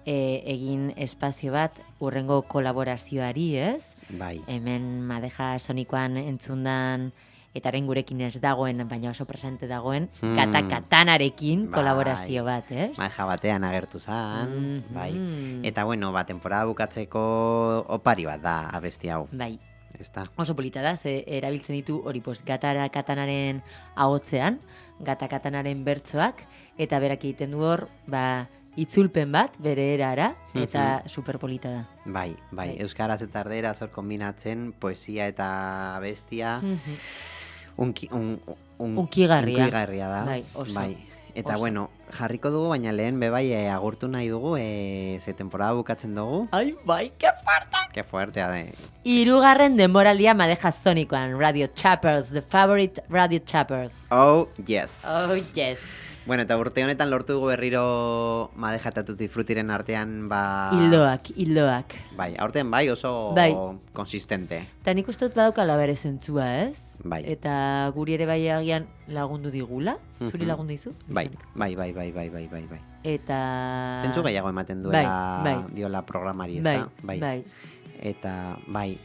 e, egin espazio bat urrengo kolaborazioari, ez? Bai. Hemen madeja sonikoan entzundan eta orain gurekin ez dagoen, baina oso presente dagoen, Hmm. kata katanarekin Bai. kolaborazio bat, ez? Maja batean agertu zan, Mhm. bai. Eta bueno, ba, temporada bukatzeko opari bat da abesti hau. Bai. Ezta? Oso polita da, ze erabiltzen ditu hori pues, gatara katanaren ahotzean, gata katanaren bertsoak, eta berak egiten du hor, ba, itzulpen bat, bere erara, eta Mhm. superpolita da. Bai, bai, euskaraz eta erderaz hor kombinatzen poesia eta bestia. Mhm. Unki, un, un, Unkigarria. unkigarria da. Bai, oso. Eta Oso. bueno, jarriko dugu, baina lehen bebai e, agurtu nahi dugu, e, ze temporada bukatzen dugu. Ai, bai, que fuerte! Que fuertea de. Irugarren denboraldia madeja zonikoan, Radio Chappers, the favorite Radio Chappers. Oh, yes. Oh, yes. Bueno, eta urte honetan lortu dugu berriro madeja eta tutti frutiren artean, ba... Hildoak, hildoak. Bai, aurten bai oso Bai. konsistente. Eta nik uste dut badaukala bere zentzua, ez? Bai. Eta guri ere bai agian lagundu digula, zuri Mhm. lagundu dizu? Bai, bai, bai, bai, bai, bai, bai, bai. Eta... Zentzu gehiago ematen duela Bai, bai. diola programari, ez Bai, da? bai. Eta, bai,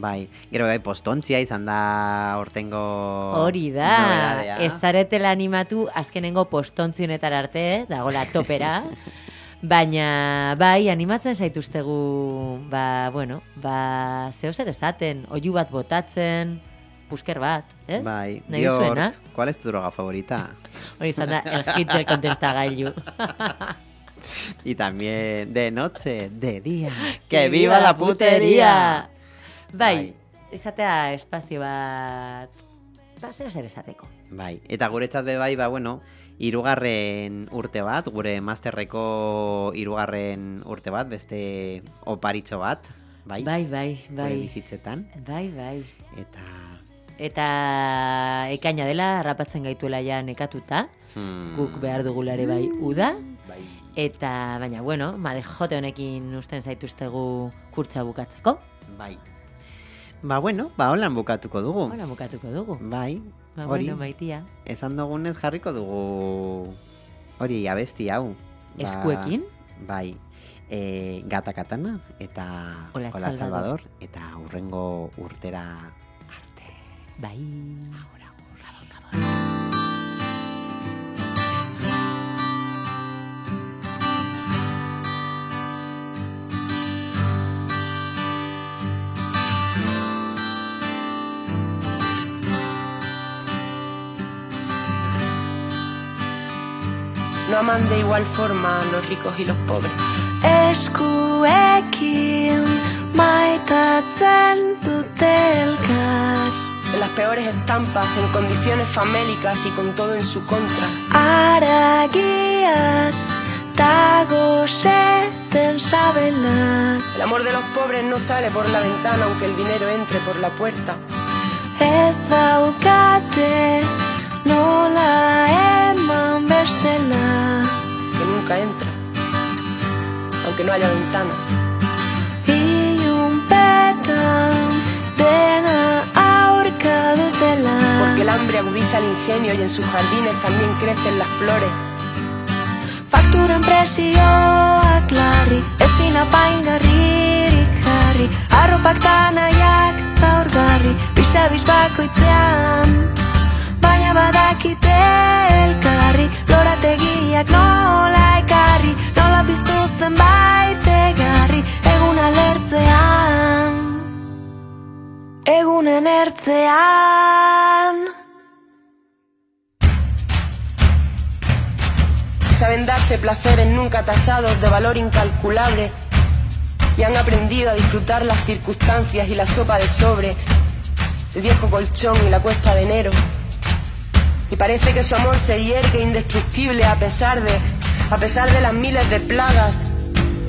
bai. Gero bai, postontzia izan da hortengo Hori da, nobedadea. ez zaretela animatu azkenengo postontzionetara arte, eh, dagola topera. Baina, bai, animatzen zaituztegu, ba, bueno, ba, zeo zer esaten, oiu bat botatzen, pusker bat, ez? Bai, Nahi duzuena? ¿cuál es tu droga favorita? Hori izan da, el hit del contestagailu. y también de noche, de día, Que viva la putería! Bai, izatea espazio bat, ba, zeo zer esateko. Bai, eta guretzat be bai, ba, bueno, irugarren urte bat, gure masterreko irugarren urte bat, beste oparitxo bat, bai? Bai, bai, bai. Gure bizitzetan. Bai, bai. Eta... Eta ekaina dela, harrapatzen gaituela ja nekatuta, Hmm. guk behar dugulare bai uda, Bai. eta baina, bueno, made jote honekin usten zaituztegu kurtsa bukatzeko. Bai. Ba, bueno, ba, holan bukatuko dugu. Hola bukatuko dugu. Bai, Ba, hori, bueno, maitia. esan dugunez jarriko dugu hori abesti hau. Ba, Eskuekin? Bai, e, gata katana eta Ola Ola Salvador. Salvador eta urrengo urtera Bai. No aman de igual forma a los ricos y los pobres. Eskuekin maitatzen dute elkar En las peores estampas, en condiciones famélicas y con todo en su contra. Aragiaz dago seten sabelaz El amor de los pobres no sale por la ventana aunque el dinero entre por la puerta. Ez daukate nola eman bestela Que nunca entra, aunque no haya ventanas. Ilunpetan dena aurka dutela Porque el hambre agudiza el ingenio y en sus jardines también crecen las flores. Fakturen presioak larri Ezin apaingarririk jarri Arropak tanaiak zaurgarri Bisabis bakoitzean Egunen ertzean Saben darse placeres nunca tasados de valor incalculable y han aprendido a disfrutar las circunstancias y la sopa de sobre, el viejo colchón y la cuesta de enero. Y parece que su amor se hiergue indestructible a pesar de, a pesar de las miles de plagas,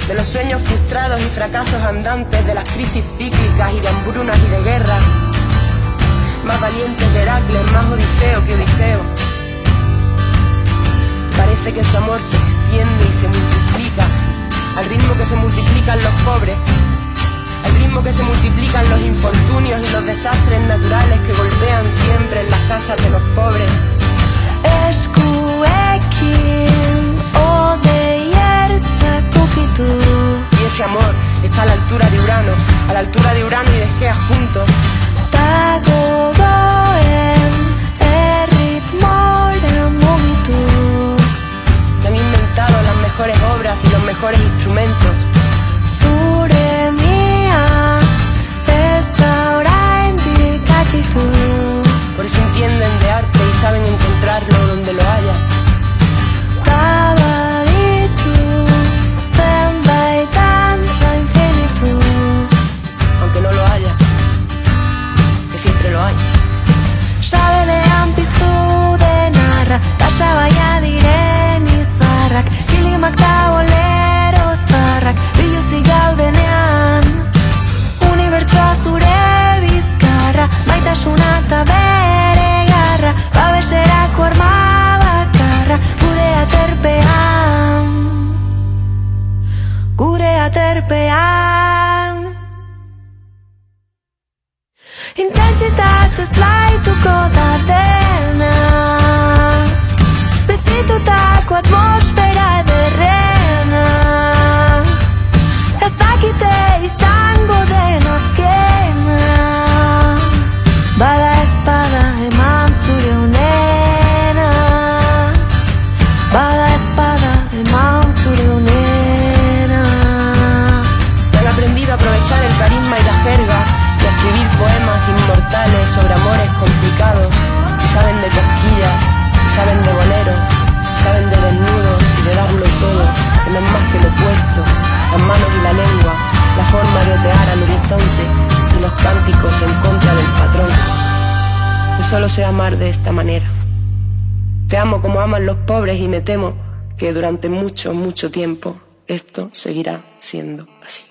de los sueños frustrados y fracasos andantes, de las crisis cíclicas y de hambrunas y de guerras. más valiente que Heracles, más Odiseo que Odiseo. Parece que su amor se extiende y se multiplica al ritmo que se multiplican los pobres, al ritmo que se multiplican los infortunios y los desastres naturales que golpean siempre en las casas de los pobres. Ese amor está a la altura de Urano, a la altura de Urano y de Gea juntos. Han inventado las mejores obras y los mejores instrumentos. Babeserako arma bakarra Gure aterpean Gure aterpean Intentsitatez laituko da en contra del patrón. Yo solo sé amar de esta manera. Te amo como aman los pobres y me temo que durante mucho, mucho tiempo esto seguirá siendo así.